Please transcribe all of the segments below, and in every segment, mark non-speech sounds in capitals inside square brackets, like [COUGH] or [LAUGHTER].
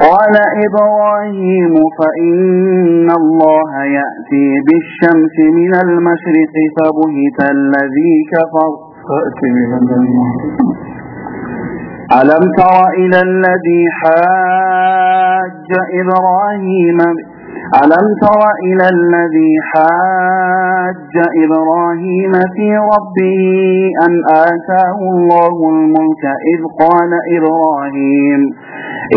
قال إبراهيم فإن الله يأتي بالشمس من المشرق فبهت الذي كفر. ألم تر إلى الذي حاج إبراهيم؟ ألم تر إلى الذي حاج إبراهيم في ربه أن آتاه الله الملك إذ قال إبراهيم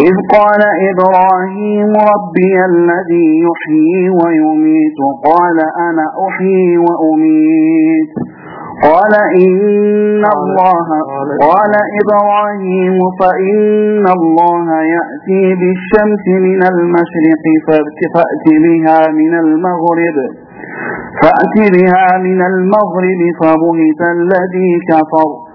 إذ قال إبراهيم ربي الذي يحيي ويميت قال أنا أحيي وأميت. قال إن الله قال إبراهيم فإن الله يأتي بالشمس من المشرق فأت بها من المغرب. فأت بها من المغرب فبهت الذي كفر.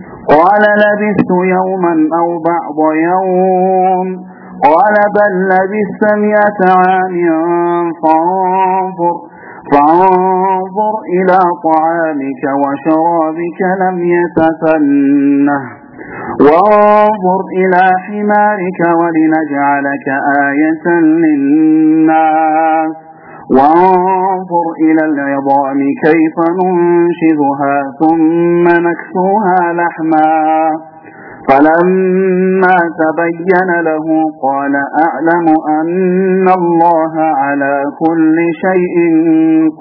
قال لبثت يوما أو بعض يوم. قال بل لبثت مئة عام. فانظر فانظر إلى طعامك وشرابك لم يتسنه وانظر إلى حمارك ولنجعلك آية للناس. وانظر إلى العظام كيف ننشذها ثم نكسوها لحما. فلما تبين له قال أعلم أن الله على كل شيء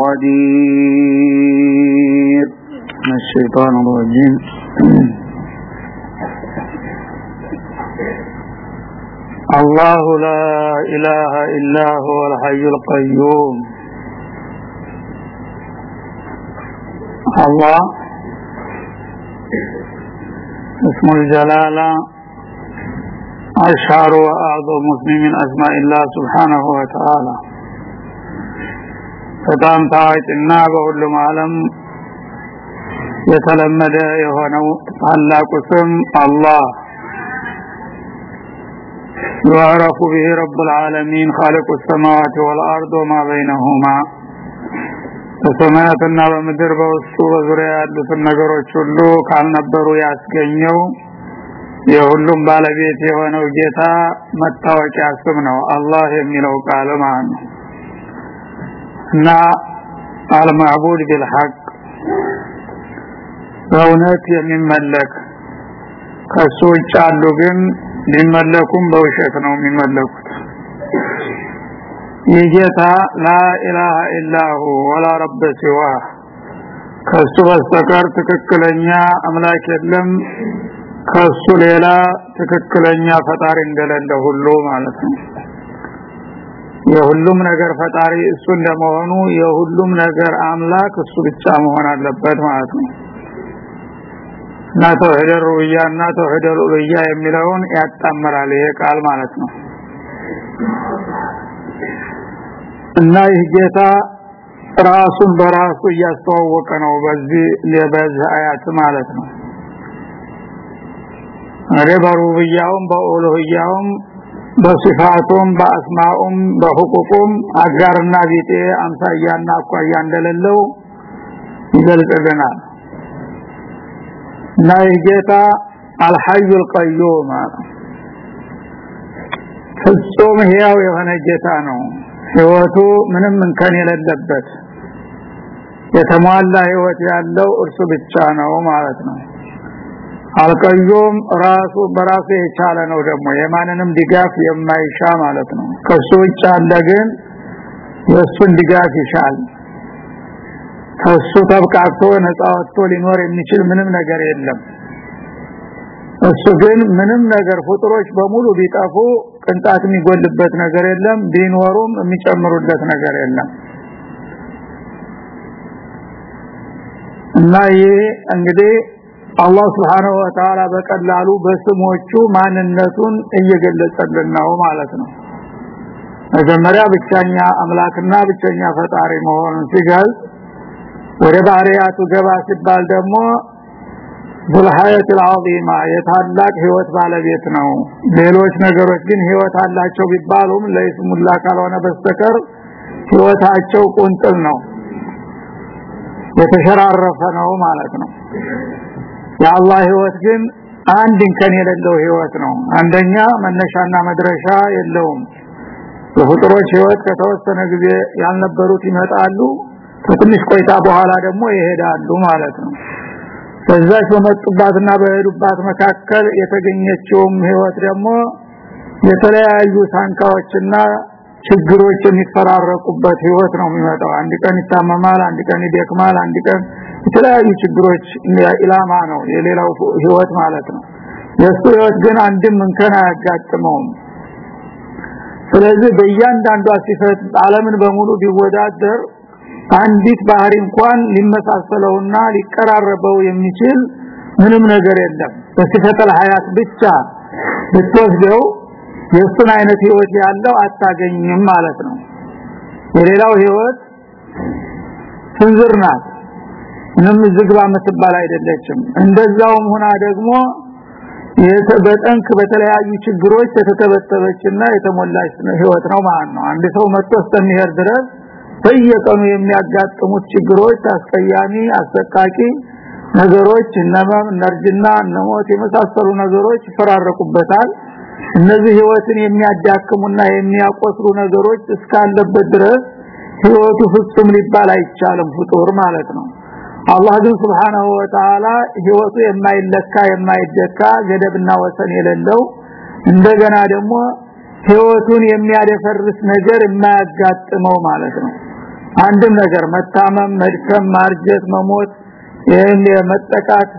قدير. الشيطان الرجيم. الله لا إله إلا هو الحي القيوم الله اسم الجلالة أشهر وأعظم من أسماء الله سبحانه وتعالى በጣም ታዋቂና በሁሉም ዓለም የተለመደ የሆነው ታላቁ ስም አላህ يعرف به رب العالمين خالق السماوات والأرض وما بينهما በሰማያትና በምድር በውስጡ በዙሪያ ያሉትን ነገሮች ሁሉ ካልነበሩ ያስገኘው የሁሉም ባለቤት የሆነው ጌታ መታወቂያ ስም ነው አላህ የሚለው ቃል ማለት ነው እና አልማዕቡድ ቢልሐቅ በእውነት የሚመለክ ከሱ ውጭ አሉ ግን ሊመለኩም በውሸት ነው የሚመለኩት። የጌታ ላኢላሃ ኢላሁ ወላ ረብ ሲዋ ከሱ በስተቀር ትክክለኛ አምላክ የለም። ከሱ ሌላ ትክክለኛ ፈጣሪ እንደሌለ ሁሉ ማለት ነው። የሁሉም ነገር ፈጣሪ እሱ እንደመሆኑ የሁሉም ነገር አምላክ እሱ ብቻ መሆን አለበት ማለት ነው እና ተውሂድ ሩብያ እና ተውሂድ ኡሉህያ የሚለውን ያጣምራል። ይሄ ቃል ማለት ነው። እና ይህ ጌታ ራሱን በራሱ እያስተዋወቀ ነው በዚህ ለበዚህ አያት ማለት ነው። አረ በሩብያውም በኡሉህያውም በሲፋቱም በአስማኡም በሁቁቁም አጋርና ቢጤ አምሳያና አኳያ እንደሌለው ይገልጽልናል እና ጌታ አልሐዩል ቀዩም ፍጹም ሕያው የሆነ ጌታ ነው። ህይወቱ ምንም እንከን የሌለበት የተሟላ ህይወት ያለው እርሱ ብቻ ነው ማለት ነው። አልቀዩም ራሱ በራሱ የቻለ ነው ደግሞ። የማንንም ድጋፍ የማይሻ ማለት ነው። ከሱ ውጭ አለ ግን የሱን ድጋፍ ይሻል ከሱ ተብቃቅቶ ነፃ ወጥቶ ሊኖር የሚችል ምንም ነገር የለም። እሱ ግን ምንም ነገር ፍጡሮች በሙሉ ቢጠፉ ቅንጣት የሚጎልበት ነገር የለም ቢኖሩም የሚጨምሩለት ነገር የለም። እና ይሄ እንግዲህ አላህ Subhanahu Wa Ta'ala በቀላሉ በስሞቹ ማንነቱን እየገለጸልን ነው ማለት ነው። መጀመሪያ ብቸኛ አምላክና ብቸኛ ፈጣሪ መሆኑን ሲገልጽ ወደ ባህሪያቱ ገባ ሲባል ደግሞ ዙልሐየት العظيمه የታላቅ ህይወት ባለቤት ነው ሌሎች ነገሮች ግን ህይወት አላቸው ቢባሉም ለይስሙላ ካልሆነ በስተቀር ህይወታቸው ቁንጥል ነው የተሸራረፈ ነው ማለት ነው የአላህ ህይወት ግን አንድ እንከን የሌለው ህይወት ነው አንደኛ መነሻና መድረሻ የለውም የፍጡሮች ህይወት ከተወሰነ ጊዜ ያልነበሩት ይመጣሉ ከትንሽ ቆይታ በኋላ ደግሞ ይሄዳሉ ማለት ነው። በዛች በመጡባትና በሄዱባት መካከል የተገኘችውም ህይወት ደግሞ የተለያዩ ሳንካዎችና ችግሮች የሚፈራረቁበት ህይወት ነው የሚመጣው። አንድ ቀን ይታመማል አንድ ቀን ይደክማል አንድ ቀን የተለያዩ ችግሮች ኢላማ ነው የሌላው ህይወት ማለት ነው። የሱ ህይወት ግን አንድም እንከን አያጋጥመውም። ስለዚህ በእያንዳንዷ ሲፈት ዓለምን በሙሉ ቢወዳደር አንዲት ባህሪ እንኳን ሊመሳሰለውና ሊቀራረበው የሚችል ምንም ነገር የለም። በሲፈተል ሀያት ብቻ ብትወስደው የሱን አይነት ህይወት ያለው አታገኝም ማለት ነው። የሌላው ህይወት ስንዝር ናት። ምንም ዝግባ የምትባል አይደለችም። እንደዛውም ሆና ደግሞ በጠንክ በተለያዩ ችግሮች የተተበተበችና የተሞላች ህይወት ነው ማለት ነው። አንድ ሰው መጥቶ እስከሚሄድ ድረስ በየቀኑ የሚያጋጥሙት ችግሮች አስቀያሚ አሰቃቂ ነገሮች እነማም ነርጅና ነሞት የመሳሰሉ ነገሮች ይፈራረቁበታል። እነዚህ ህይወትን የሚያዳክሙና የሚያቆስሉ ነገሮች እስካለበት ድረስ ህይወቱ ፍጹም ሊባል አይቻልም ፍጡር ማለት ነው። አላህ ግን Subhanahu Wa Ta'ala ህይወቱ የማይለካ የማይደካ ገደብና ወሰን የሌለው እንደገና ደግሞ ህይወቱን የሚያደፈርስ ነገር የማያጋጥመው ማለት ነው አንድም ነገር መታመም መድከም ማርጀት መሞት ይሄን የመጠቃት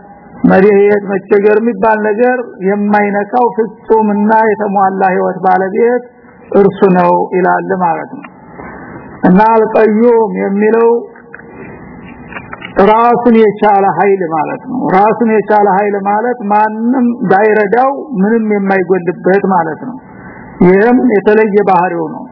መሪህየት መቸገር የሚባል ነገር የማይነካው ፍጹምና የተሟላ ህይወት ባለቤት እርሱ ነው ይላል ማለት ነው። እና አልቀዩም የሚለው ራሱን የቻለ ኃይል ማለት ነው። ራሱን የቻለ ኃይል ማለት ማንም ዳይረዳው ምንም የማይጎልበት ማለት ነው። ይህም የተለየ ባህሪው ነው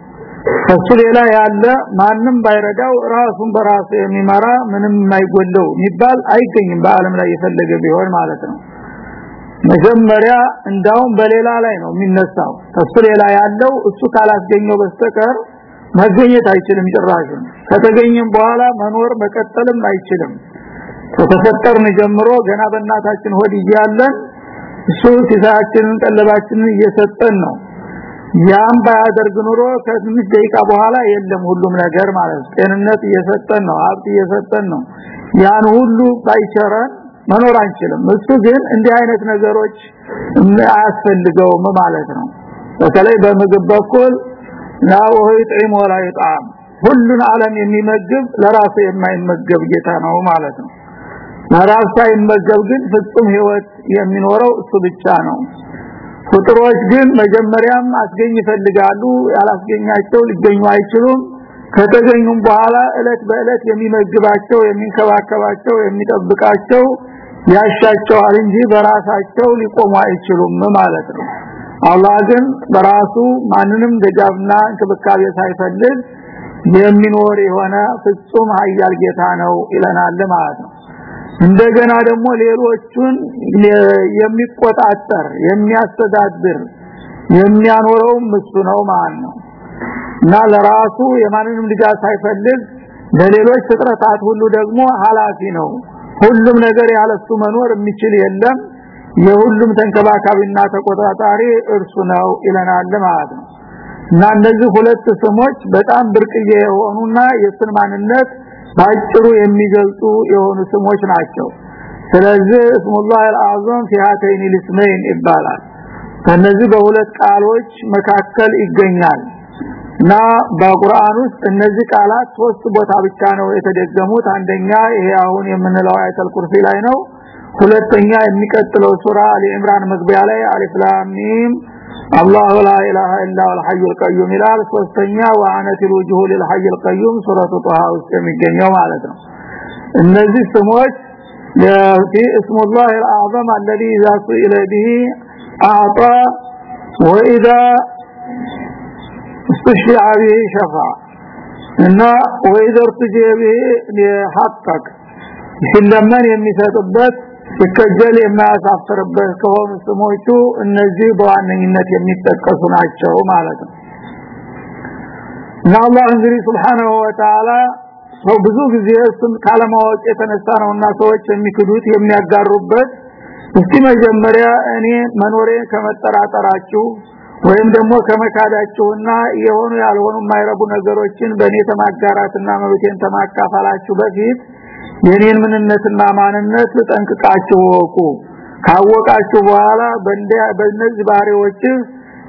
ከሱ ሌላ ያለ ማንም ባይረዳው ራሱን በራሱ የሚመራ ምንም የማይጎለው የሚባል አይገኝም በአለም ላይ የፈለገ ቢሆን ማለት ነው። መጀመሪያ እንዳውም በሌላ ላይ ነው የሚነሳው። ከሱ ሌላ ያለው እሱ ካላስገኘው በስተቀር መገኘት አይችልም ጭራሽ። ከተገኘም በኋላ መኖር መቀጠልም አይችልም። ከተፈጠርን ጀምሮ ገና በእናታችን ሆድ እያለን እሱ ሲሳችንን ቀለባችንን እየሰጠን ነው ያም ባያደርግ ኑሮ ከትንሽ ደቂቃ በኋላ የለም ሁሉም ነገር ማለት ጤንነት እየሰጠን ነው ሀብት እየሰጠን ነው። ያን ሁሉ ባይቸረን መኖር አንችልም። እሱ ግን እንዲህ አይነት ነገሮች አያስፈልገውም ማለት ነው። በተለይ በምግብ በኩል ወህይ ጥዒም ወላ ይጣም ሁሉን ዓለም የሚመግብ ለራሱ የማይመገብ ጌታ ነው ማለት ነው። ለራሱ ሳይመገብ ግን ፍጹም ህይወት የሚኖረው እሱ ብቻ ነው ፍጥሮች ግን መጀመሪያም አስገኝ ይፈልጋሉ ያላስገኛቸው ሊገኙ አይችሉም። ከተገኙም በኋላ እለት በእለት የሚመግባቸው የሚንከባከባቸው የሚጠብቃቸው ያሻቸዋል እንጂ በራሳቸው ሊቆሙ አይችሉም ማለት ነው። አላህ ግን በራሱ ማንንም ደጋብና እንክብካቤ ሳይፈልግ የሚኖር የሆነ ፍጹም ኃያል ጌታ ነው ይለናል ማለት ነው እንደገና ደግሞ ሌሎቹን የሚቆጣጠር የሚያስተዳድር የሚያኖረው እሱ ነው ማለት ነው። እና ለራሱ የማንንም ድጋፍ ሳይፈልግ ለሌሎች ፍጥረታት ሁሉ ደግሞ ኃላፊ ነው። ሁሉም ነገር ያለሱ መኖር የሚችል የለም። የሁሉም ተንከባካቢና ተቆጣጣሪ እርሱ ነው ይለናል ማለት ነው። እና እነዚህ ሁለት ስሞች በጣም ብርቅዬ የሆኑና የሱን ማንነት ባጭሩ የሚገልጹ የሆኑ ስሞች ናቸው። ስለዚህ እስሙላህ አልአዘም ፊሃተይን ልስመይን ይባላል። ከነዚህ በሁለት ቃሎች መካከል ይገኛል። እና በቁርአን ውስጥ እነዚህ ቃላት ሶስት ቦታ ብቻ ነው የተደገሙት። አንደኛ ይሄ አሁን የምንለው አያተል ኩርሲ ላይ ነው። ሁለተኛ የሚቀጥለው ሱራ አሊ ኢምራን መግቢያ ላይ አሊፍ ላም الله لا اله الا هو الحي القيوم ይላል ሶስተኛ ወአነት الوجوه للحي القيوم ሱረቱ ጣሃ ውስጥ የሚገኘው ማለት ነው እነዚህ ስሞች في اسم الله الاعظم الذي اذا سئل به اعطى واذا استشفع به شفع እና واذا ارتجى به حقق ሲለመን የሚሰጥበት ሲከጀል የማያሳፍርበት ከሆኑ ስሞቹ እነዚህ በዋነኝነት የሚጠቀሱ ናቸው ማለት ነው። እና እንግዲህ Subhanahu Wa ሰው ብዙ ጊዜ እሱን ካለማወቅ የተነሳ ነውና ሰዎች የሚክዱት የሚያጋሩበት። እስቲ መጀመሪያ እኔ መኖሬ ከመጠራጠራችሁ ወይም ደግሞ ከመካዳችሁና የሆኑ ያልሆኑ የማይረቡ ነገሮችን በእኔ ተማጋራትና መብቴን ተማካፈላችሁ በፊት የኔን ምንነትና ማንነት ጠንቅቃችሁ ካወቃችሁ በኋላ በእነዚህ ባህሪዎች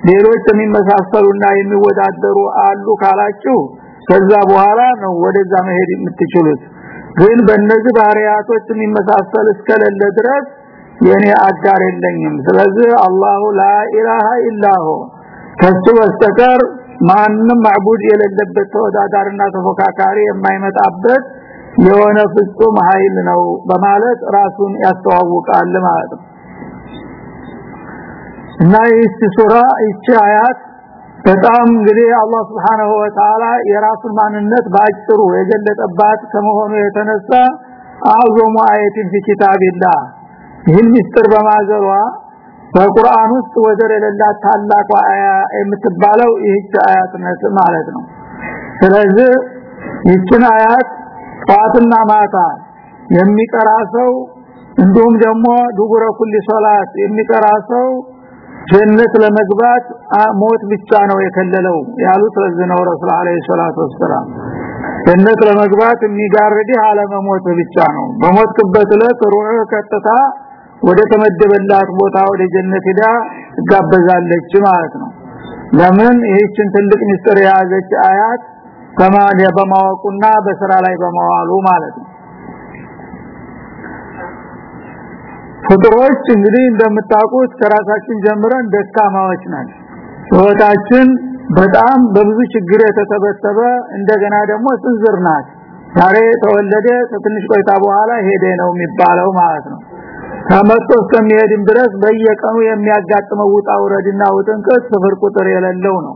ሌሎች የሚመሳሰሉና የሚወዳደሩ አሉ ካላችሁ ከዛ በኋላ ነው ወደዛ መሄድ የምትችሉት። ግን በእነዚህ ባህሪያቶች የሚመሳሰል እስከሌለ ድረስ የኔ አጋር የለኝም። ስለዚህ አላሁ ላ ኢላሃ ኢላሁ። ከሱ በስተቀር ማንም ማዕቡድ የሌለበት ተወዳዳሪና ተፎካካሪ የማይመጣበት የሆነ ፍጹም ኃይል ነው በማለት ራሱን ያስተዋውቃል ማለት ነው። እና ይህች ሱራ ይህች አያት በጣም እንግዲህ አላህ Subhanahu Wa Ta'ala የራሱን ማንነት ባጭሩ የገለጠባት ከመሆኑ የተነሳ አዞሙ ፊ ኪታቢላህ። ይህን ምስጥር በማዘሯ በቁርአን ውስጥ ወደር የሌላት ታላቋ አያ የምትባለው ይህች አያት ማለት ነው። ስለዚህ ይህችን አያት ጧትና ማታ የሚቀራ ሰው እንዲሁም ደግሞ ዱጉረ ኩል ሶላት የሚቀራ ሰው ጀነት ለመግባት ሞት ብቻ ነው የከለለው ያሉት ስለዚህ ነው ረሱል አለይሂ ሰላቱ ወሰለም ጀነት ለመግባት የሚጋርድ አለመሞት ብቻ ነው። በሞትክበት ዕለት ሩህ ቀጥታ ወደ ተመደበላት ቦታ ወደ ጀነት ሄዳ ትጋበዛለች ማለት ነው። ለምን? ይህችን ትልቅ ምስጢር የያዘች አያት ከማለ በማወቁና በስራ ላይ በመዋሉ ማለት ነው። ፍጥሮች እንግዲህ እንደምታውቁት ከራሳችን ጀምረን ደካማዎች ነን። ህይወታችን በጣም በብዙ ችግር የተተበተበ እንደገና ደግሞ ስንዝር ናት። ዛሬ ተወለደ ከትንሽ ቆይታ በኋላ ሄደ ነው የሚባለው ማለት ነው። ከመጥቶ እስከሚሄድም ድረስ በየቀኑ የሚያጋጥመው ውጣ ውረድና ውጥንቅጥ ስፍር ቁጥር የሌለው ነው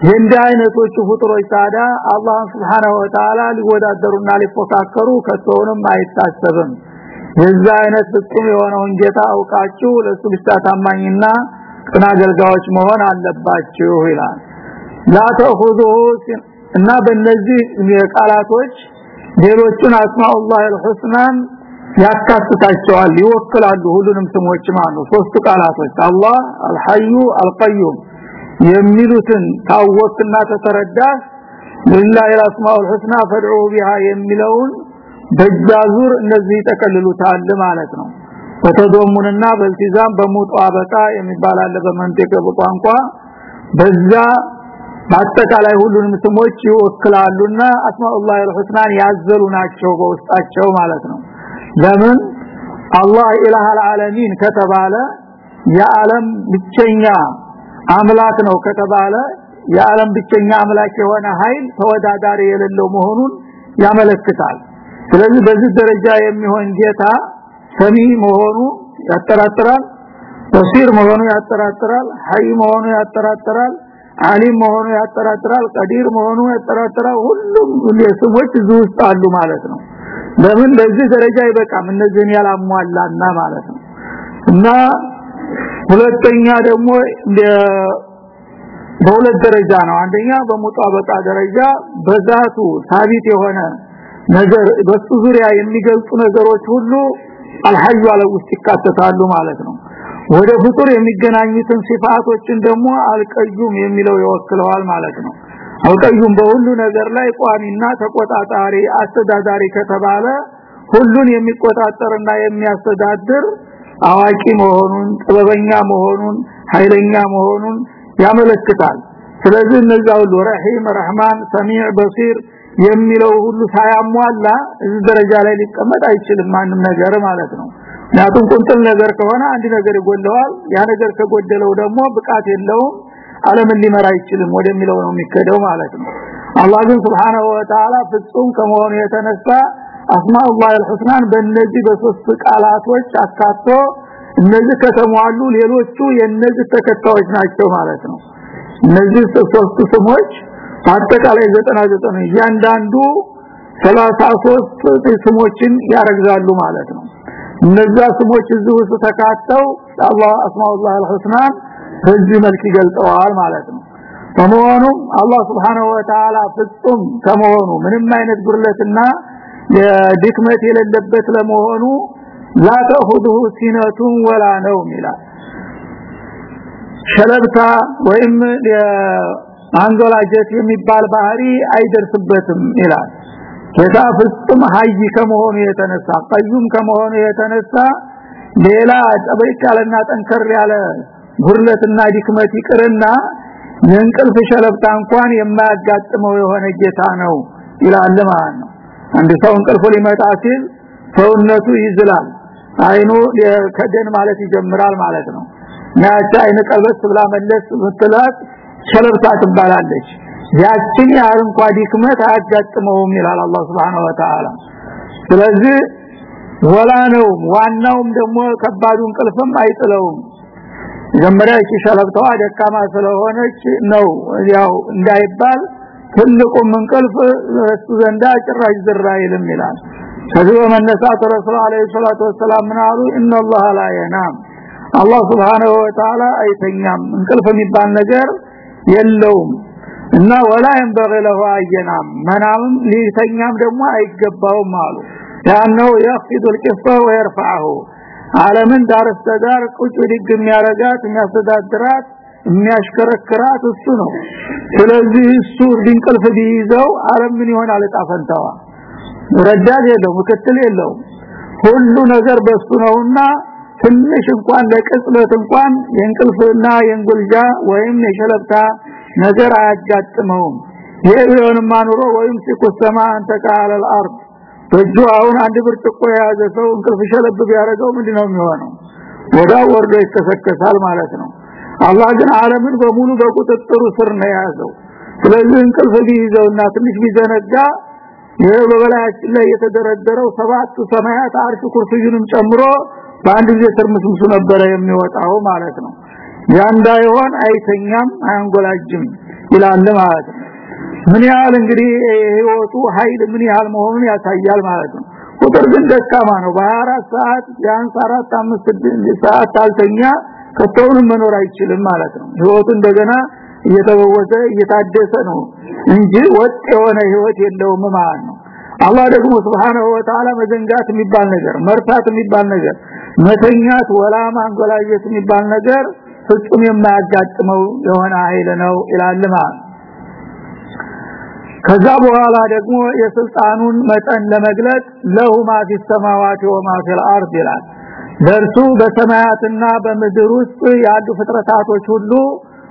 የእንዲህ አይነቶቹ ፍጡሮች ታዲያ አላህ Subhanahu Wa Ta'ala ሊወዳደሩና ሊፎካከሩ ከቶውንም አይታሰብም። የዛ አይነት ፍጹም የሆነውን ጌታ አውቃችሁ ለሱ ብቻ ታማኝና ቅን አገልጋዮች መሆን አለባችሁ ይላል። ላ ተኹዙሁ እና በእነዚህ የቃላቶች ሌሎቹን አስማኡላህ አልሁስናን ያካትታቸዋል ይወክላሉ ሁሉንም ስሞች ማለት ነው ሶስቱ ቃላቶች አላህ አልሐዩ አልቀዩም የሚሉትን ታወቅና ተተረዳ ሊላሂ አልአስማኡል ሑስና ፈድዑ ቢሃ የሚለውን በጃዙር እነዚህ ይጠቀልሉታል ማለት ነው። በተዶሙንና በልቲዛም በሙጣበቃ የሚባል አለ በመንጠቅ ቋንቋ። በዛ በአጠቃላይ ሁሉንም ስሞች ይወክላሉና አስማኡላህ አልሁስናን ያዘሉ ናቸው በውስጣቸው ማለት ነው። ለምን? አላህ ኢላህ አልዓለሚን ከተባለ የዓለም ብቸኛ አምላክ ነው ከተባለ የዓለም ብቸኛ አምላክ የሆነ ኃይል ተወዳዳሪ የሌለው መሆኑን ያመለክታል። ስለዚህ በዚህ ደረጃ የሚሆን ጌታ ሰሚ መሆኑ ያጠራጥራል በሲር መሆኑ ያጠራጥራል ሀይ መሆኑ ያጠራጥራል አሊም መሆኑ ያጠራጥራል ቀዲር መሆኑ ያጠራጥራል። ሁሉም የስሞች ውስጥ አሉ ማለት ነው። ለምን? ለዚህ ደረጃ ይበቃም እነዚህን ያላሟላና ማለት ነው። እና ሁለተኛ ደግሞ በሁለት ደረጃ ነው። አንደኛ በሙጣበቃ ደረጃ በዛቱ ሳቢት የሆነ ነገር በሱ ዙሪያ የሚገልጹ ነገሮች ሁሉ አልሐዩ አለ ውስጥ ይካተታሉ ማለት ነው። ወደ ፍጡር የሚገናኙትን ሲፋቶችን ደግሞ አልቀዩም የሚለው ይወክለዋል ማለት ነው። አልቀዩም በሁሉ ነገር ላይ ቋሚና ተቆጣጣሪ አስተዳዳሪ ከተባለ ሁሉን የሚቆጣጠርና የሚያስተዳድር አዋቂ መሆኑን ጥበበኛ መሆኑን ኃይለኛ መሆኑን ያመለክታል። ስለዚህ እነዛ ሁሉ ረሂም ረህማን ሰሚዕ በሲር የሚለው ሁሉ ሳያሟላ እዚህ ደረጃ ላይ ሊቀመጥ አይችልም ማንም ነገር ማለት ነው። ምክንያቱም ቁንጥል ነገር ከሆነ አንድ ነገር ይጎለዋል። ያ ነገር ከጎደለው ደግሞ ብቃት የለውም ዓለምን ሊመራ አይችልም ወደሚለው ነው የሚከደው ማለት ነው። አላህ ግን Subhanahu Wa ፍጹም ከመሆኑ የተነሳ አስማኡላህ አልሁስናን በእነዚህ በሶስት ቃላቶች አካቶ እነዚህ ከተሟሉ ሌሎቹ የነዚህ ተከታዮች ናቸው ማለት ነው። እነዚህ ሶስቱ ስሞች አጠቃላይ 99 እያንዳንዱ 33 ስሞችን ያረግዛሉ ማለት ነው። እነዛ ስሞች እዚህ ውስጥ ተካተው አላህ አስማኡላህ አልሁስናን በዚህ መልክ ይገልጸዋል ማለት ነው። በመሆኑም አላህ Subhanahu Wa Ta'ala ፍጹም ከመሆኑ ምንም አይነት ጉርለትና ድክመት የሌለበት ለመሆኑ ላተሁዱሁ ሲነቱን ወላ ነው ይላል። ሸለብታ ወይም አንጎላጀት የሚባል ባህሪ አይደርስበትም ይላል። ጌታ ፍጹም ሀይ ከመሆኑ የተነሳ ቀዩም ከመሆኑ የተነሳ ሌላ ጠበቅ ያለና ጠንከር ያለ ጉርለትና ድክመት ይቅርና ለእንቅልፍ ሸለብታ እንኳን የማያጋጥመው የሆነ ጌታ ነው ይላል ማለት ነው። አንድ ሰው እንቅልፍ ሊመጣ ሲል ሰውነቱ ይዝላል። አይኑ ከደን ማለት ይጀምራል ማለት ነው። ያቺ አይነ ቀልበስ ብላ መለስ ምትላት ሸለብታ ትባላለች። ያችን ያህል እንኳን ድክመት አያጋጥመውም ይላል አላህ Subhanahu Wa Ta'ala ስለዚህ ወላ ነው ዋናውም ደግሞ ከባዱ እንቅልፍም አይጥለውም። መጀመሪያ እቺ ሸለብታዋ ደካማ ስለሆነች ነው ያው እንዳይባል ትልቁም እንቅልፍ እሱ ዘንዳ ጭራሽ ዝራ ይልም ይላል ከዚህ በመነሳት ረሱል አለይሂ ሰላቱ ወሰላም ምናሉ ኢነላህ ላ የናም አላህ Subhanahu Wa Ta'ala አይተኛም እንቅልፍ የሚባል ነገር የለውም እና ወላ ينبغي له አየናም መናም ሊተኛም ደግሞ አይገባውም አሉ ያነው يخفض القصه ويرفعه ዓለምን ዳርስተዳር ቁጭ ድግ የሚያረጋት የሚያስተዳድራት የሚያሽከረክራት እሱ ነው ስለዚህ እሱ ድንቅልፍ ቢይዘው ዓለም ምን ይሆናል ጣፈንታዋ ረዳት የለው ምክትል የለው ሁሉ ነገር በሱ ነውና ትንሽ እንኳን ለቅጽበት እንኳን የእንቅልፍና የእንጉልጃ ወይም የሸለብታ ነገር አያጋጥመውም ይሄ ቢሆንማ ኑሮ ወይም ሲኩሰማ አንተ ቃለ الارض በእጁ አሁን አንድ ብርጭቆ የያዘ ሰው እንቅልፍ ሸለብ ቢያደርገው ምንድነው የሚሆነው ወዳ ወርዶ ይከሰከሳል ማለት ነው አላህ ግን ዓለምን በሙሉ በቁጥጥሩ ስር ነው የያዘው። ስለዚህ እንቅልፍ ቢይዘውና ትንሽ ቢዘነጋ ይሄ በበላያችን ላይ የተደረደረው ሰባቱ ሰማያት አርሽ ኩርሲዩንም ጨምሮ በአንድ ጊዜ ትርምስምሱ ነበረ የሚወጣው ማለት ነው። ያ እንዳይሆን አይተኛም አያንጎላጅም ይላል ማለት ነው። ምን ያህል እንግዲህ ህይወቱ ኃይል ምን ያህል መሆኑን ያሳያል ማለት ነው። ቁጥር ግን ደካማ ነው። በ24 ሰዓት ቢያንስ 4 5 ሰዓት አልተኛ ከተውንም መኖር አይችልም ማለት ነው። ህይወቱ እንደገና እየተበወዘ እየታደሰ ነው እንጂ ወጥ የሆነ ህይወት የለውም ማለት ነው። አላህ ደግሞ Subhanahu Wa Ta'ala መዘንጋት የሚባል ነገር መርሳት የሚባል ነገር መተኛት ወላ ማንጎላጀት የሚባል ነገር ፍጹም የማያጋጥመው የሆነ ኃይል ነው ይላል ከዛ በኋላ ደግሞ የስልጣኑን መጠን ለመግለጽ ለሁማ ፊ ሰማዋት ወማ ፊል አርድ ይላል ለርሱ በሰማያትና በምድር ውስጥ ያሉ ፍጥረታቶች ሁሉ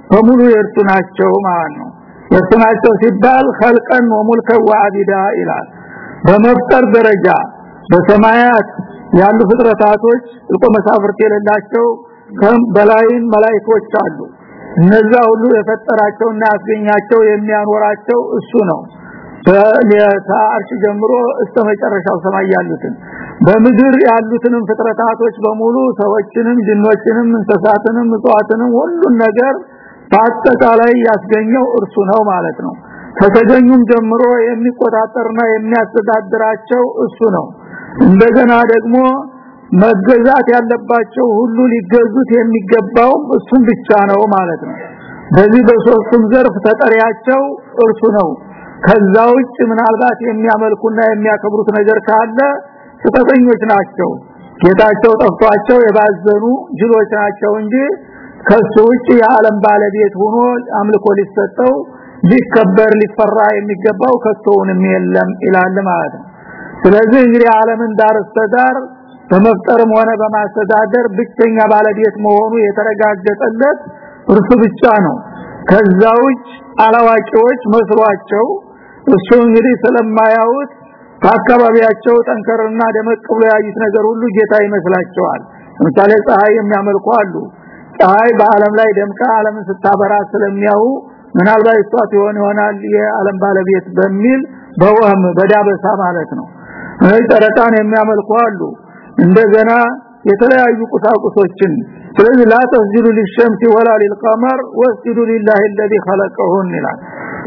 በሙሉ የርሱ ናቸው ማለት ነው። የርሱ ናቸው ሲባል ኸልቀን ወሙልከ ወአቢዳ ይላል። በመፍጠር ደረጃ በሰማያት ያሉ ፍጥረታቶች ጥልቆ መሳፍርት የሌላቸው በላይም መላይኮች አሉ። እነዛ ሁሉ የፈጠራቸውና ያስገኛቸው የሚያኖራቸው እሱ ነው። በለታ አርሽ ጀምሮ እስከ መጨረሻው ሰማይ ያሉትን በምድር ያሉትንም ፍጥረታቶች በሙሉ ሰዎችንም ጅኖችንም እንስሳትንም እጽዋትንም ሁሉን ነገር በአጠቃላይ ያስገኘው እርሱ ነው ማለት ነው። ከተገኙም ጀምሮ የሚቆጣጠርና የሚያስተዳድራቸው እሱ ነው። እንደገና ደግሞ መገዛት ያለባቸው ሁሉ ሊገዙት የሚገባው እሱን ብቻ ነው ማለት ነው። በዚህ በሶስቱም ዘርፍ ተጠሪያቸው እርሱ ነው። ከዛ ውጭ ምናልባት የሚያመልኩና የሚያከብሩት ነገር ካለ ስህተተኞች ናቸው። ጌታቸው ጠፍቷቸው የባዘኑ ጅሎች ናቸው እንጂ ከሱ ውጭ የዓለም ባለቤት ሆኖ አምልኮ ሊሰጠው ሊከበር ሊፈራ የሚገባው ከቶውንም የለም ይላል ማለት ነው። ስለዚህ እንግዲህ ዓለምን ዳር ስተዳር በመፍጠርም ሆነ በማስተዳደር ብቸኛ ባለቤት መሆኑ የተረጋገጠለት እርሱ ብቻ ነው። ከዛ ውጭ አላዋቂዎች መስሏቸው እሱ እንግዲህ ስለማያውት በአካባቢያቸው ጠንከርና ደመቅ ብሎ ያዩት ነገር ሁሉ ጌታ ይመስላቸዋል ለምሳሌ ፀሐይ የሚያመልኩ አሉ ፀሐይ በአለም ላይ ደምቃ ዓለምን ስታበራ ስለሚያው ምናልባት እሷ ሲሆን ይሆናል የዓለም ባለቤት በሚል በወህም በዳበሳ ማለት ነው ጨረቃን የሚያመልኩ አሉ እንደገና የተለያዩ ቁሳቁሶችን ስለዚህ لا تسجدوا للشمس ولا للقمر واسجدوا لله الذي خلقهن ይላል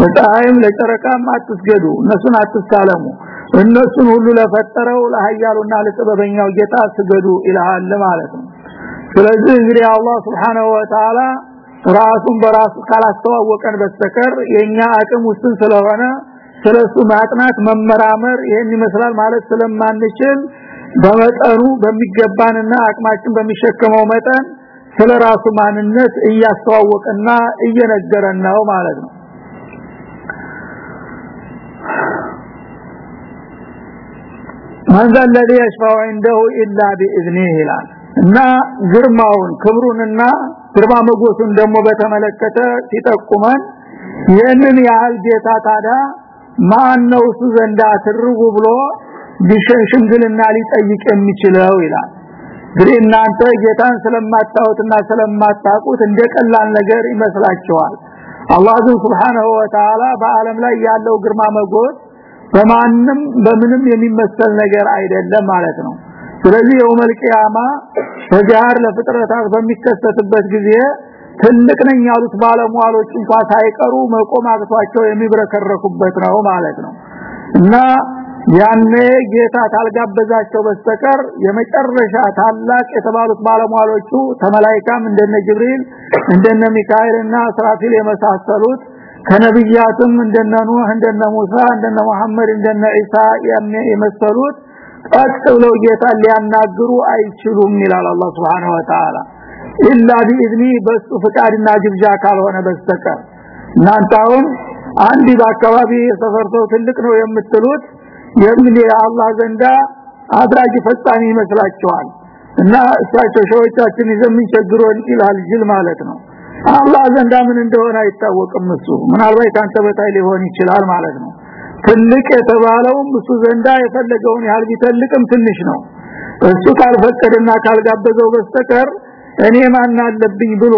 ለፀሐይም ለጨረቃም አትስገዱ እነሱን አትሳለሙ እነሱን ሁሉ ለፈጠረው ለኃያሉና ለጥበበኛው ጌታ ስገዱ ይላል ማለት ነው። ስለዚህ እንግዲህ አላህ Subhanahu Wa ራሱን በራሱ ካላስተዋወቀን በስተቀር የኛ አቅም ውስን ስለሆነ ስለሱ ማጥናት መመራመር ይሄን ይመስላል ማለት ስለማንችል በመጠኑ በሚገባንና አቅማችን በሚሸከመው መጠን ስለራሱ ማንነት እያስተዋወቀና እየነገረን ነው ማለት ነው ማን الذي يشفع عنده الا باذنه ይላል እና ግርማውን ክብሩንና ግርማ መጎሱን ደግሞ በተመለከተ ሲጠቁመን ይህንን ያህል ጌታ ታዳ ማን ነው እሱ ዘንዳ ትርጉ ብሎ ቢሸሽምግልና ሊጠይቅ የሚችለው ይላል እንግዲህ እናንተ ጌታን ስለማታውትና ስለማታቁት እንደ ቀላል ነገር ይመስላችኋል አላህ Subhanahu Wa Ta'ala በአለም ላይ ያለው ግርማ መጎስ በማንም በምንም የሚመሰል ነገር አይደለም ማለት ነው። ስለዚህ የውመል ቂያማ በጃር ለፍጥረታት በሚከሰትበት ጊዜ ትልቅ ነኝ ያሉት ባለሟሎች እንኳን ሳይቀሩ መቆም አቅቷቸው የሚብረከረኩበት ነው ማለት ነው። እና ያኔ ጌታ ታልጋበዛቸው በስተቀር የመጨረሻ ታላቅ የተባሉት ባለሟሎቹ ተመላይካም እንደነ ጅብሪል እንደነ ሚካኤልና እስራፊል የመሳሰሉት ከነብያትም እንደነ ኑህ እንደነ ሙሳ እንደነ መሐመድ እንደነ ኢሳ የመሰሉት ቀጥ ብለው ጌታ ሊያናግሩ አይችሉም ይላል አላህ Subhanahu Wa Ta'ala ኢላ ቢኢዝኒ በሱ ፍቃድና ግብዣ ካልሆነ በስተቀር። እናንተ አሁን አንድ በአካባቢ ተፈርተው ትልቅ ነው የምትሉት የምን የአላህ ዘንዳ አድራጊ ፈጣን ይመስላችኋል። እና እሳቸው ሸዎቻችን ይዘምን ቸግሮን ይላል ጅል ማለት ነው አላህ ዘንዳ ምን እንደሆነ አይታወቅም እሱ። ምናልባት ካንተ በታይ ሊሆን ይችላል ማለት ነው። ትልቅ የተባለው እሱ ዘንዳ የፈለገውን ያህል ቢተልቅም ትንሽ ነው። እሱ ካልፈቀደና ካልጋበዘው በስተቀር እኔ ማን አለብኝ ብሎ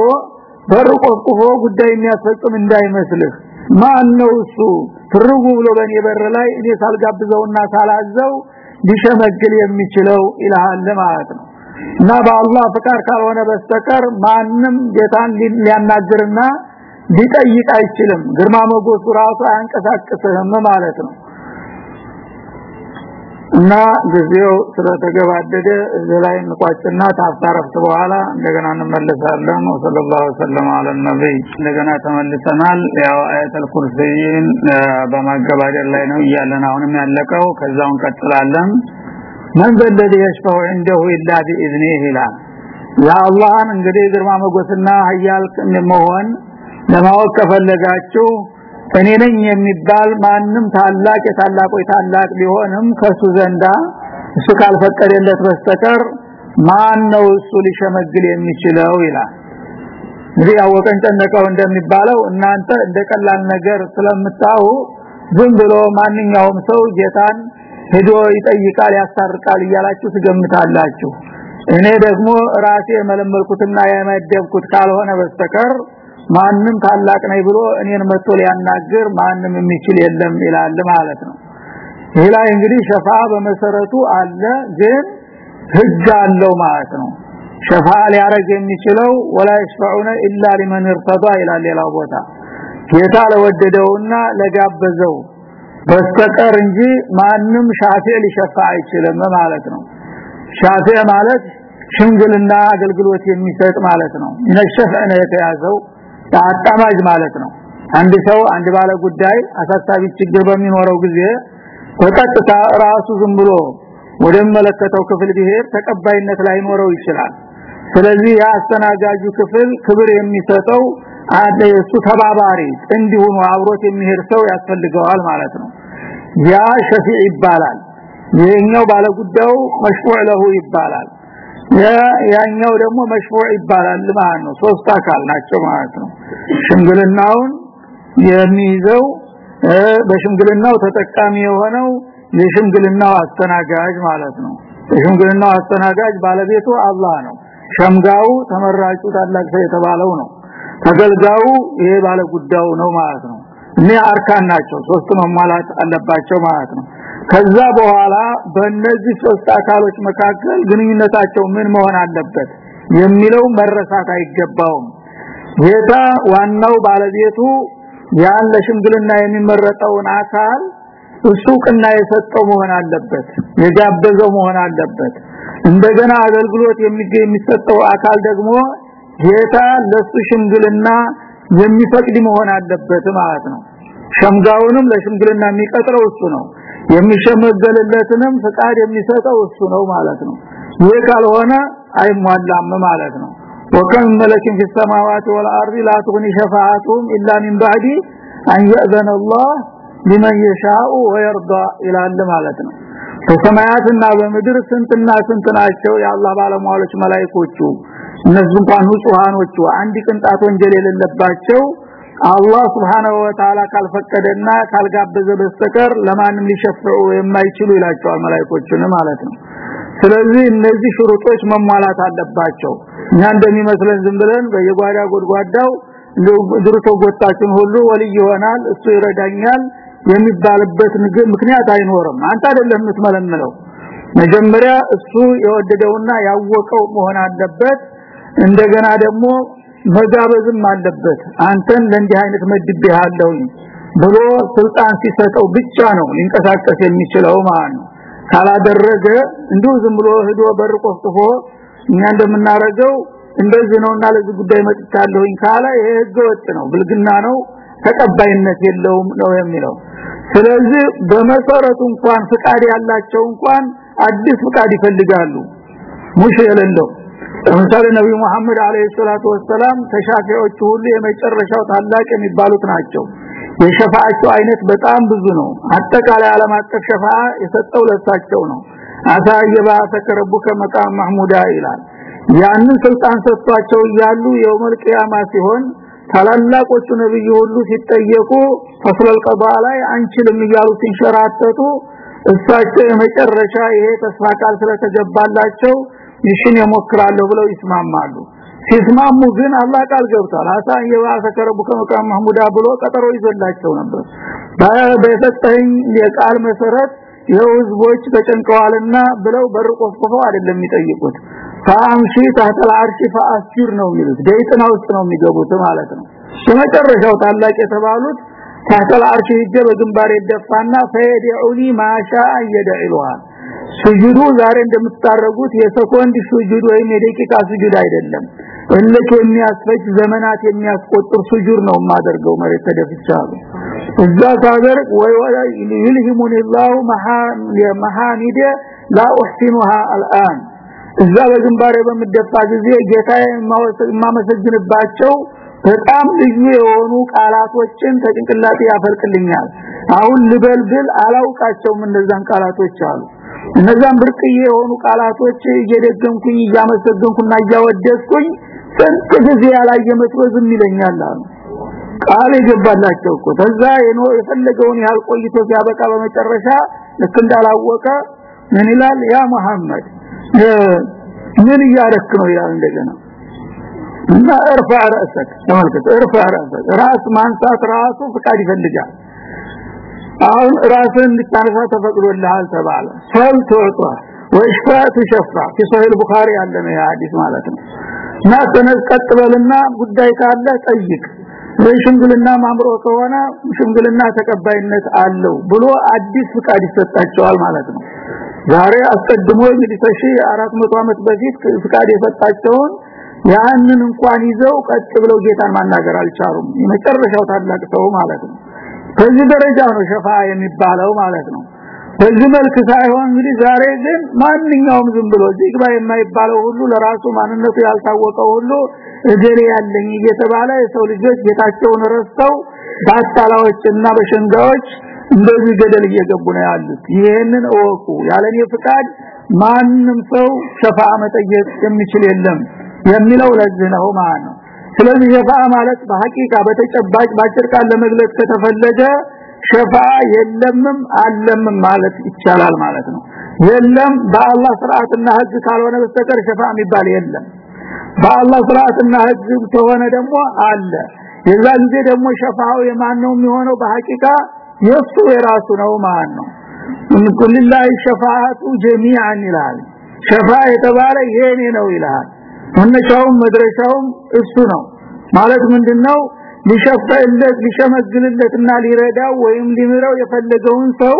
በር ቆፍቆፎ ጉዳይ የሚያስፈጽም እንዳይመስልህ። ማን ነው እሱ? ትርጉ ብሎ በኔ በር ላይ እኔ ሳልጋብዘውና ሳላዘው ሊሸመግል የሚችለው ይልሃል ማለት ነው እና በአላህ ፍቃድ ካልሆነ በስተቀር ማንም ጌታን ሊያናግርና ሊጠይቅ አይችልም። ግርማ ሞገሱ ራሱ አያንቀሳቅስህም ማለት ነው። እና ጊዜው ስለተገባደደ እዚህ ላይ እንቋጭና ታፍታረፍት በኋላ እንደገና እንመለሳለን። ወሰለላሁ ወሰለም ነብይ። እንደገና ተመልሰናል። ያው አያተል ኩርሲይን በማገባደር ላይ ነው እያለን አሁንም ያለቀው። ከዛው እንቀጥላለን من الذي يشفع عنده الا باذنه ይላል የአላህን እንግዲህ ግርማ ሞገስና ኃያል መሆን ለማወቅ ከፈለጋችሁ እኔ ነኝ የሚባል ማንም ታላቅ የታላቆች ታላቅ ቢሆንም ከሱ ዘንዳ እሱ ካልፈቀደለት በስተቀር ማን ነው እሱ ሊሸመግል የሚችለው ይላል እንግዲህ ያወቀን ጨነቀው እንደሚባለው እናንተ እንደ ቀላል ነገር ስለምታው ዝም ብሎ ማንኛውም ሰው ጌታን ሄዶ ይጠይቃል ያስታርቃል እያላችሁ ትገምታላችሁ። እኔ ደግሞ ራሴ መለመልኩትና የመደብኩት ካልሆነ በስተቀር ማንም ታላቅ ነኝ ብሎ እኔን መጥቶ ሊያናግር ማንም የሚችል የለም ይላል ማለት ነው። ይህ ላይ እንግዲህ ሸፋ በመሰረቱ አለ ግን ህግ አለው ማለት ነው። ሸፋ ሊያረግ የሚችለው ወላ ይሽፈዑነ ኢላ ሊመን ይርተዳ ይላል ሌላው ቦታ። ጌታ ለወደደውና ለጋበዘው በስተቀር እንጂ ማንም ሻፊ ሊሸፋ አይችልም ማለት ነው። ሻፊ ማለት ሽምግልና አገልግሎት የሚሰጥ ማለት ነው። ይነሸፈ ነው የተያዘው አጣማጅ ማለት ነው። አንድ ሰው አንድ ባለ ጉዳይ አሳሳቢ ችግር በሚኖረው ጊዜ በቀጥታ ራሱ ዝም ብሎ ወደ መለከተው ክፍል ቢሄድ ተቀባይነት ላይ ኖረው ይችላል። ስለዚህ ያስተናጋጁ ክፍል ክብር የሚሰጠው አደ እሱ ተባባሪ እንዲሆኑ አብሮት የሚሄድ ሰው ያስፈልገዋል ማለት ነው ያ ሸፊዕ ይባላል። ይሄኛው ባለ ጉዳዩ መሽፉዕ ለሁ ይባላል። ያኛው ደግሞ መሽፉዕ ይባላል ማለት ነው። ሶስት አካል ናቸው ማለት ነው። ሽምግልናውን የሚይዘው በሽምግልናው ተጠቃሚ የሆነው የሽምግልናው አስተናጋጅ ማለት ነው። የሽምግልናው አስተናጋጅ ባለቤቱ አላህ ነው። ሸምጋው ተመራጩ ታላቅ ሰው የተባለው ነው። ተገልጋዩ ይሄ ባለ ጉዳዩ ነው ማለት ነው እኔ አርካን ናቸው። ሶስት መሟላት አለባቸው ማለት ነው። ከዛ በኋላ በእነዚህ ሶስት አካሎች መካከል ግንኙነታቸው ምን መሆን አለበት የሚለው መረሳት አይገባውም። ጌታ ዋናው ባለቤቱ ያን ለሽምግልና የሚመረጠውን አካል እሱ የሰጠው መሆን አለበት የጋበዘው መሆን አለበት። እንደገና አገልግሎት የሚሰጠው አካል ደግሞ ጌታ ለሱ ሽምግልና የሚፈቅድ መሆን አለበት ማለት ነው ሸምጋውንም ለሽምግልና የሚቀጥረው እሱ ነው የሚሸመገልለትንም ፍቃድ የሚሰጠው እሱ ነው ማለት ነው ይህ ካልሆነ አይሟላም ማለት ነው ወከም መለክን في السماوات والارض لا تغني شفاعتهم الا من بعد ان ياذن الله لمن يشاء ويرضى ይላል ማለት ነው በሰማያትና በምድር ስንትና ስንት ናቸው የአላህ ባለሟሎች መላእክቶቹ እነዚህ እንኳን ንጹሃኖቹ አንድ ቅንጣት ወንጀል የሌለባቸው አላህ Subhanahu Wa Ta'ala ካልፈቀደና ካልጋበዘ በስተቀር ለማንም ሊሸፍዑ የማይችሉ ይላቸዋል መላእክቶቹን ማለት ነው። ስለዚህ እነዚህ ሽሩጦች መሟላት አለባቸው። እኛ እንደሚመስለን ዝም ብለን በየጓዳ ጎድጓዳው ድርቶ ጎታችን ሁሉ ወልይ ይሆናል እሱ ይረዳኛል የሚባልበት ምክንያት አይኖርም። አንተ አይደለም የምትመለምለው። መጀመሪያ እሱ የወደደውና ያወቀው መሆን አለበት እንደገና ደግሞ መጋበዝም አለበት። አንተን ለእንዲህ አይነት መድብ ያለው ብሎ ስልጣን ሲሰጠው ብቻ ነው ሊንቀሳቀስ የሚችለው ማለት ነው። ካላደረገ እንዲሁ ዝም ብሎ ሄዶ በር ቆፍጥፎ እኛ እንደምናረገው እንደዚህ ነውና ለዚህ ጉዳይ መጥቻለሁኝ ካለ ይሄ ህገወጥ ነው ብልግና ነው ተቀባይነት የለውም ነው የሚለው። ስለዚህ በመሰረቱ እንኳን ፍቃድ ያላቸው እንኳን አዲስ ፍቃድ ይፈልጋሉ። ሙሽ የሌለው ለምሳሌ ነብዩ መሐመድ አለይሂ ሰላቱ ወሰለም ተሻፊዎች ሁሉ የመጨረሻው ታላቅ የሚባሉት ናቸው። የሸፋዓቸው አይነት በጣም ብዙ ነው። አጠቃላይ ዓለም አቀፍ ሸፋዓ የሰጠው ለሳቸው ነው። አሳ የባሰከ ረቡከ መቃም ማህሙዳ ይላል። ያንን ስልጣን ሰጥቷቸው እያሉ የውመል ቂያማ ሲሆን ታላላቆቹ ነብዩ ሁሉ ሲጠየቁ ፈስለል ቀባ ላይ አንችልም እያሉ ሲንሸራተቱ እሳቸው የመጨረሻ ይሄ ተስፋ ቃል ስለተገባላቸው ይሽን የሞክራለሁ ብለው ይስማማሉ። ሲስማሙ ግን አላህ ቃል ገብቷል። አሳ የባሰ ከረቡ ከመቃም ማህሙዳ ብሎ ቀጠሮ ይዞላቸው ነበር። በሰጠኝ የቃል መሰረት የህዝቦች ተጨንቀዋልና ብለው በር ቆፍቆፈው አይደለም የሚጠይቁት። ታምሺ ታተል አርሺ ነው የሚሉት። ደይጥና ውስጥ ነው የሚገቡት ማለት ነው። የመጨረሻው ታላቅ የተባሉት ታተል አርሺ በግንባር ይደፋና ፈየድዑኒ ማሻ ይደዕሉሃል ስጁዱ ዛሬ እንደምትታረጉት የሰኮንድ ስጁድ ወይም የደቂቃ ስጁድ አይደለም። እልክ የሚያስፈጅ ዘመናት የሚያስቆጥር ስጁድ ነው ማደርገው መሬት ተደፍቻለሁ። እዛ ሳደር ويلهمني الله محامد لا أحسنها الآن። እዛ በግንባሬ በምደፋ ጊዜ ጌታ የማመሰግንባቸው በጣም ልዩ የሆኑ ቃላቶችን ተጭንቅላቴ ያፈልቅልኛል። አሁን ልበልብል አላውቃቸውም እነዛን ቃላቶች አሉ። እነዛን ብርቅዬ የሆኑ ቃላቶች እየደገምኩኝ እያመሰገንኩና እያወደስኩኝ ስንት ጊዜ ያላየ መስሎ ዝም ይለኛል አሉ። ቃል ይገባላቸው እኮ ተዛ የኖ የፈለገውን ያህል ቆይቶ ሲያበቃ በመጨረሻ ልክ እንዳላወቀ ምን ይላል? ያ መሐመድ ምን እያረክ ነው? ይላል እንደገና። እና እርፋ ረእሰክ ተመልከት እርፋ ረእሰክ ራስ ማንሳት ራሱ ፍቃድ ይፈልጋል አሁን ራስን እንድታነሳ ተፈቅዶልሃል ተባለ። ሰል ተወጣ ወሽፋ ተሸፋ። في ቡኻሪ ያለ ነው ሐዲስ ማለት ነው። እና ተነቀጥ በልና ጉዳይ ካለ ጠይቅ። ሽምግልና ማምሮ ከሆነ ሽምግልና ተቀባይነት አለው ብሎ አዲስ ፍቃድ ይሰጣቸዋል ማለት ነው። ዛሬ አስቀድሞ እንግዲህ ተሺ 400 አመት በፊት ፍቃድ የሰጣቸውን ያንን እንኳን ይዘው ቀጥ ብለው ጌታን ማናገር አልቻሉም። የመጨረሻው ታላቅ ሰው ማለት ነው በዚህ ደረጃ ነው ሸፋ የሚባለው ማለት ነው። በዚህ መልክ ሳይሆን እንግዲህ ዛሬ ግን ማንኛውም ዝም ብሎ ዚግባ የማይባለው ሁሉ ለራሱ ማንነቱ ያልታወቀው ሁሉ እገሌ ያለኝ እየተባለ የሰው ልጆች ጌታቸውን ረስተው ባታላዎችና በሸንጋዎች እንደዚህ ገደል እየገቡ ነው ያሉት። ይሄንን እወቁ። ያለኔ ፍቃድ ማንም ሰው ሸፋ መጠየቅ የሚችል የለም የሚለው ለዚህ ነው ማለት ነው ስለዚህ ሸፋ ማለት በሐቂቃ በተጨባጭ ባጭር ቃል ለመግለጽ ከተፈለገ ሸፋ የለምም አለምም ማለት ይቻላል ማለት ነው። የለም በአላህ ስርዓትና ህግ ካልሆነ በስተቀር ሸፋ የሚባል የለም። በአላህ ስርዓትና ህግ ከሆነ ደግሞ አለ። የዛ ጊዜ ደግሞ ሸፋው የማን ነው የሚሆነው? በሐቂቃ የሱ የራሱ ነው ማለት ነው ኩልላሂ ሸፋአቱ ጀሚዓን ይላል። ሸፋ የተባለ የኔ ነው ይላል መነሻውም መድረሻውም እሱ ነው። ማለት ምንድነው? ሊሸፈለት ሊሸመግልለትና ሊረዳው ወይም ሊምረው የፈለገውን ሰው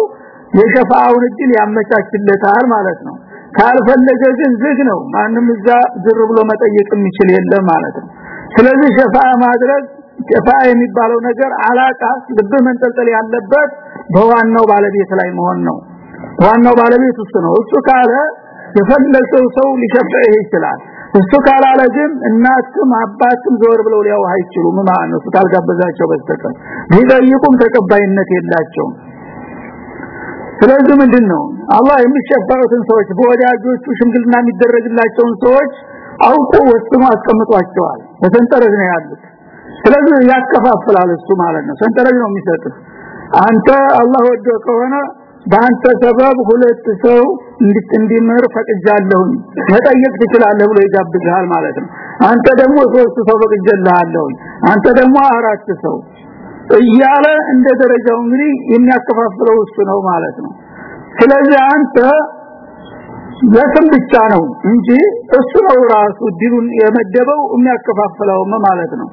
የሸፋውን እድል ያመቻችለታል ማለት ነው። ካልፈለገ ግን ዝግ ነው። ማንም እዛ ዝር ብሎ መጠየቅ የሚችል የለም ማለት ነው። ስለዚህ ሸፋ ማድረግ ሸፋ የሚባለው ነገር አላቃ ልብ መንጠልጠል ያለበት በዋናው ባለቤት ላይ መሆን ነው። ዋናው ባለቤት እሱ ነው። እሱ ካለ የፈለገው ሰው ሊሸፍህ ይችላል እሱ ካላለ ግን እናትም አባትም ዞር ብለው ሊያው አይችሉም። ማለት ነው? ካልጋበዛቸው በስተቀር ቢጠይቁም ተቀባይነት የላቸውም። ስለዚህ ምንድነው? አላህ የሚሸፈሩትን ሰዎች በወዳጆቹ ሽምግልና የሚደረግላቸውን ሰዎች አውቆ ወስኖ አስቀምጧቸዋል። በሰንጠረዥ ነው ያሉት። ስለዚህ ያከፋፍላል እሱ ማለት ነው። ሰንጠረዥ ነው የሚሰጥህ አንተ አላህ ወዶ ከሆነ በአንተ ሰበብ ሁለት ሰው እንድትንዲምር ፈቅጃለሁ መጠየቅ ትችላለህ ብሎ ይጋብዛል ማለት ነው። አንተ ደግሞ ሶስት ሰው ፈቅጀልሃለሁ አንተ ደግሞ አራት ሰው እያለ እንደ ደረጃው እንግዲህ የሚያከፋፍለው እሱ ነው ማለት ነው። ስለዚህ አንተ ለስም ብቻ ነው እንጂ እሱ ነው ራሱ ዲሉን የመደበው የሚያከፋፍለው ማለት ነው።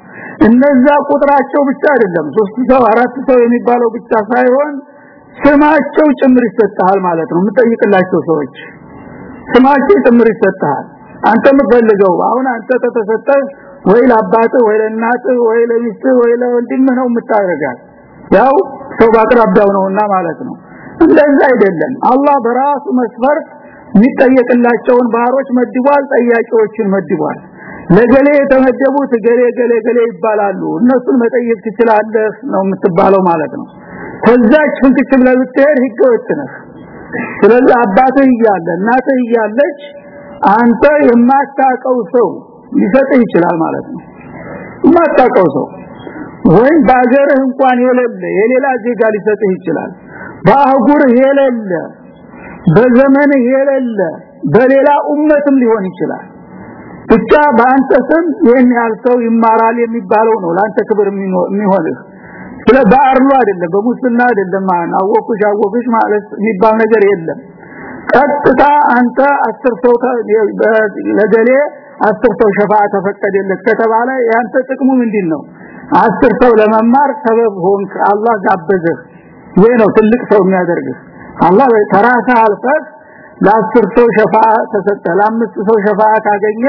እነዛ ቁጥራቸው ብቻ አይደለም ሶስት ሰው አራት ሰው የሚባለው ብቻ ሳይሆን ስማቸው ጭምር ይሰጣል ማለት ነው። የምጠይቅላቸው ሰዎች ስማቸው ጭምር ይሰጣል አንተ የምትፈልገው አሁን አንተ ተተሰጠ ወይ ለአባት ወይ ለእናት ወይ ለሚስት ወይ ለወንድም ነው የምታረጋት ያው ሰው ባቅራቢያው ነውና ማለት ነው። እንደዛ አይደለም። አላህ በራሱ መስፈርት የሚጠየቅላቸውን ባሮች መድቧል ጠያቂዎችን መድቧል። ለገሌ የተመደቡት ገሌ ገሌ ገሌ ይባላሉ። እነሱን መጠየቅ ትችላለህ ነው የምትባለው ማለት ነው ከዛች ፍንክች ብለህ ብትሄድ ህገወጥ ስለዚህ አባትህ እያለ እናትህ እያለች አንተ የማታቀው ሰው ሊሰጥህ ይችላል ማለት ነው። የማታቀው ሰው ወይ ባገርህ እንኳን የሌለ የሌላ ዜጋ ሊሰጥህ ይችላል። በአህጉርህ የሌለ በዘመንህ የሌለ በሌላ ኡመትም ሊሆን ይችላል። ብቻ በአንተ ስም ይሄን ያህል ሰው ይማራል የሚባለው ነው ለአንተ ክብር የሚሆንህ ስለ ባርሉ አይደለም በሙስና አይደለም ማን አወቁሽ አወቁሽ ማለት የሚባል ነገር የለም። ቀጥታ አንተ አስር ለገሌ አስር ሰው ሸፋ ተፈቀደለት ከተባለ ያንተ ጥቅሙ ምንድነው? አስር ሰው ለመማር ሰበብ ሆንክ። አላህ ጋበዘህ። ይሄ ነው ትልቅ ሰው የሚያደርግህ። አላህ ተራሳ አልፈት ለአስር ሰው ሸፋ ተሰጠ ለአምስት ሰው ሸፋ ካገኘ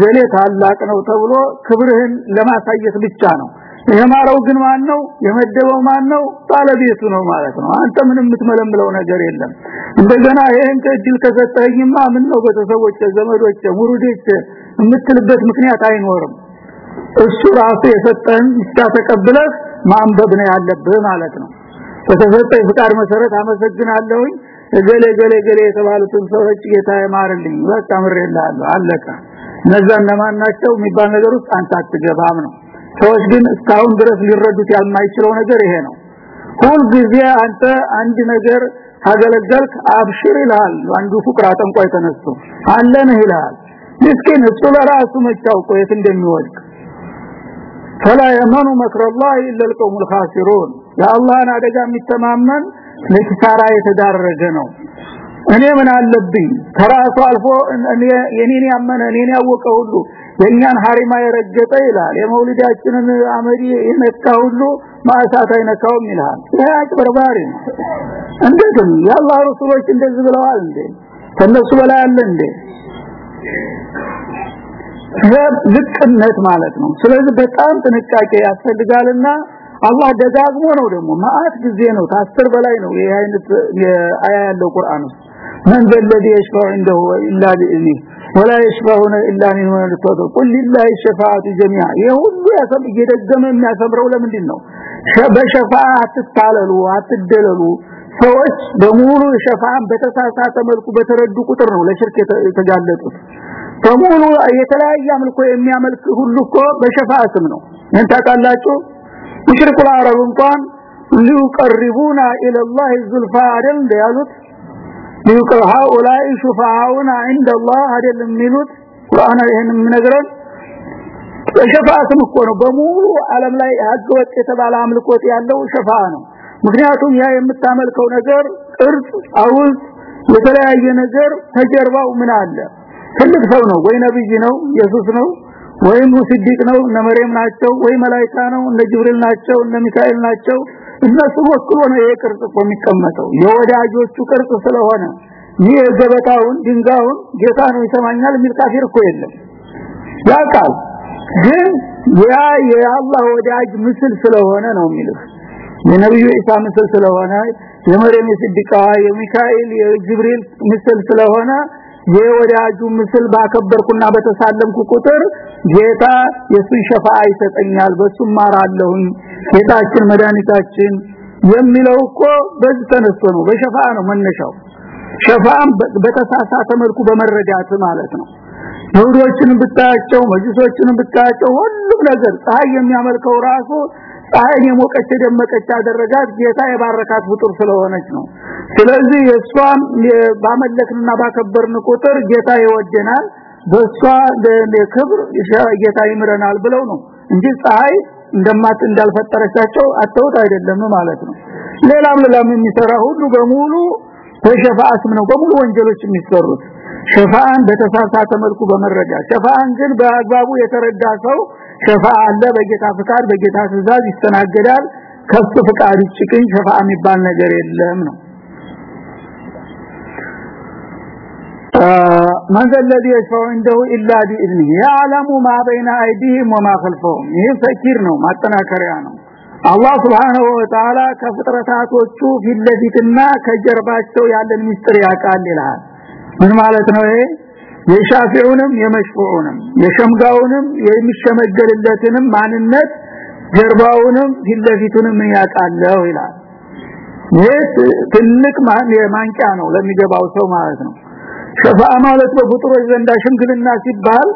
ዘሌ ታላቅ ነው ተብሎ ክብርህን ለማሳየት ብቻ ነው የማረው ግን ማን ነው የመደበው ማን ነው ባለቤቱ ነው ማለት ነው። አንተ ምንም የምትመለምለው ነገር የለም። እንደገና ይሄን እድል ከሰጠኝማ ምን ነው ቤተሰቦች ዘመዶች ሙሩዶች የምትልበት ምክንያት አይኖርም። እሱ ራሱ የሰጠን ብቻ ተቀብለህ ማንበብ ነው ያለብህ ማለት ነው። በተሰጠኝ ፍቃድ መሰረት አመሰግናለሁኝ። ገሌ ገሌ ገሌ የተባሉትን ሰዎች ጌታ ይማርልኝ። በቃ ምሬልሃለሁ። አለቀ። እነዛ እነማን ናቸው? የሚባል ነገር ውስጥ አንተ አትገባም ነው ሰዎች ግን እስካሁን ድረስ ሊረዱት ያልማይችለው ነገር ይሄ ነው ሁል ጊዜ አንተ አንድ ነገር ታገለገልክ አብሽር ይላል አንዱ ፉቅራ ጠንቋይ ተነስቶ አለን ይላል ምስኪን እሱ ለራሱ መጫው ቆየት እንደሚወድቅ فلا يمن مكر الله الا القوم الخاسرون يا الله አደጋ የሚተማመን ለኪሳራ የተዳረገ ነው እኔ ምን አለብኝ ከራሱ አልፎ እኔ የኔን ያመነ እኔን ያወቀ ሁሉ የኛን ሐሪማ የረገጠ ይላል። የመውሊዳችንን አመዲ የነካ ሁሉ ማሳት አይነካውም ይላል ይሄ አጭበርባሪ እንዴትም የአላህ ረሱሎች እንደዚህ ብለዋል እንዴ? ከነሱ በላይ አለ እንዴ? ዝቅነት ማለት ነው። ስለዚህ በጣም ጥንቃቄ ያስፈልጋልና አላህ ደጋግሞ ነው ደግሞ ማአት ጊዜ ነው። ታስር በላይ ነው ይሄ አይነት ያለው ቁርአን ውስጥ من ذا الذي يشفع عنده الا باذنه ولا يشفعون الا من ولده قل لله الشفاعه جميعا የሁሉ ያሰብ እየደገመ የሚያሰብረው ለምንድን ነው በሸፋዓ አትታለሉ አትደለሉ ሰዎች በሙሉ ሸፋዓን በተሳሳተ መልኩ በተረዱ ቁጥር ነው ለሽርክ የተጋለጡት በሙሉ የተለያየ አምልኮ የሚያመልክ ሁሉ እኮ በሸፋዓ ስም ነው ምን ታውቃላችሁ ሙሽሪኩ አረብ እንኳን ሊቀርቡና الى الله الزلفى አይደል ያሉት ሊቀር هؤلاء شفعاؤنا عند الله አይደል የሚሉት ቁርአን ይሄን የሚነግረን በሸፋዓ ስም እኮ ነው በሙሉ ዓለም ላይ ህገወጥ የተባለ አምልኮት ያለው ሸፋዓ ነው ምክንያቱም ያ የምታመልከው ነገር ቅርጽ አውል የተለያየ ነገር ተጀርባው ምን አለ ትልቅ ሰው ነው ወይ ነብይ ነው ኢየሱስ ነው ወይም ሲዲቅ ነው እነ መርየም ናቸው ወይ መላእክት ነው እነ ጅብሪል ናቸው እነ ሚካኤል ናቸው እነሱ ወክሎ ነው ይሄ ቅርጽ የሚቀመጠው። የወዳጆቹ ቅርጽ ስለሆነ ይህ ገበታውን ድንጋውን ጌታ ነው ይሰማኛል የሚል ካፊር እኮ የለም። ያቃል ግን ያ የአላህ ወዳጅ ምስል ስለሆነ ነው የሚልህ። የነብዩ ኢሳ ምስል ስለሆነ የመርየም ሲዲቃ የሚካኤል የጅብሪል ምስል ስለሆነ የወዳጁ ምስል ባከበርኩና በተሳለምኩ ቁጥር ጌታ የሱን ሸፋዓ ይሰጠኛል በሱም ማራለሁኝ ጌታችን መድኃኒታችን የሚለው እኮ በዚህ ተነስቶ ነው በሸፋዓ ነው መነሻው። ሸፋዓም በተሳሳተ መልኩ በመረዳት ማለት ነው። ይሁዶችን ብታያቸው መጅሶችን ብታያቸው ሁሉም ነገር ፀሐይ የሚያመልከው ራሱ ፀሐይን የሞቀች ደመቀች አደረጋት ጌታ የባረካት ፍጡር ስለሆነች ነው። ስለዚህ የሷን ባመለክንና ባከበርን ቁጥር ጌታ ይወደናል በሷ ለክብር ጌታ ይምረናል ብለው ነው እንጂ ፀሐይ እንደማት እንዳልፈጠረቻቸው አተውት አይደለም ማለት ነው። ሌላም ሌላም የሚሰራ ሁሉ በሙሉ በሸፋዓ ስም ነው በሙሉ ወንጀሎች የሚሰሩት። ሸፋዓን በተሳሳተ መልኩ በመረጃ ሸፋዓን ግን በአግባቡ የተረዳ ሰው ሸፋዓ አለ በጌታ ፍቃድ በጌታ ትእዛዝ ይስተናገዳል። ከሱ ፍቃድ ውጭ ግን የሚባል ነገር የለም ነው من ذا الذي يشفع عنده الا باذنه يعلم ما بين ايديهم وما خلفهم ይህ ፈኪር ነው ማጠናከሪያ ነው አላህ Subhanahu Wa Ta'ala ከፍጥረታቶቹ ፊት ለፊትና ከጀርባቸው ያለን ሚስጥር ያውቃል ይላል ምን ማለት ነው ይሄ የሻፊዑንም የመሽፉዑንም የሸምጋውንም የሚሸመገልለትንም ማንነት ጀርባውንም ፊትለፊቱንም ያውቃለው ይላል ይህ ትልቅ ማንቂያ ነው ለሚገባው ሰው ማለት ነው ሸፋ ማለት በፍጡሮች ዘንዳ ሽምግልና ሲባል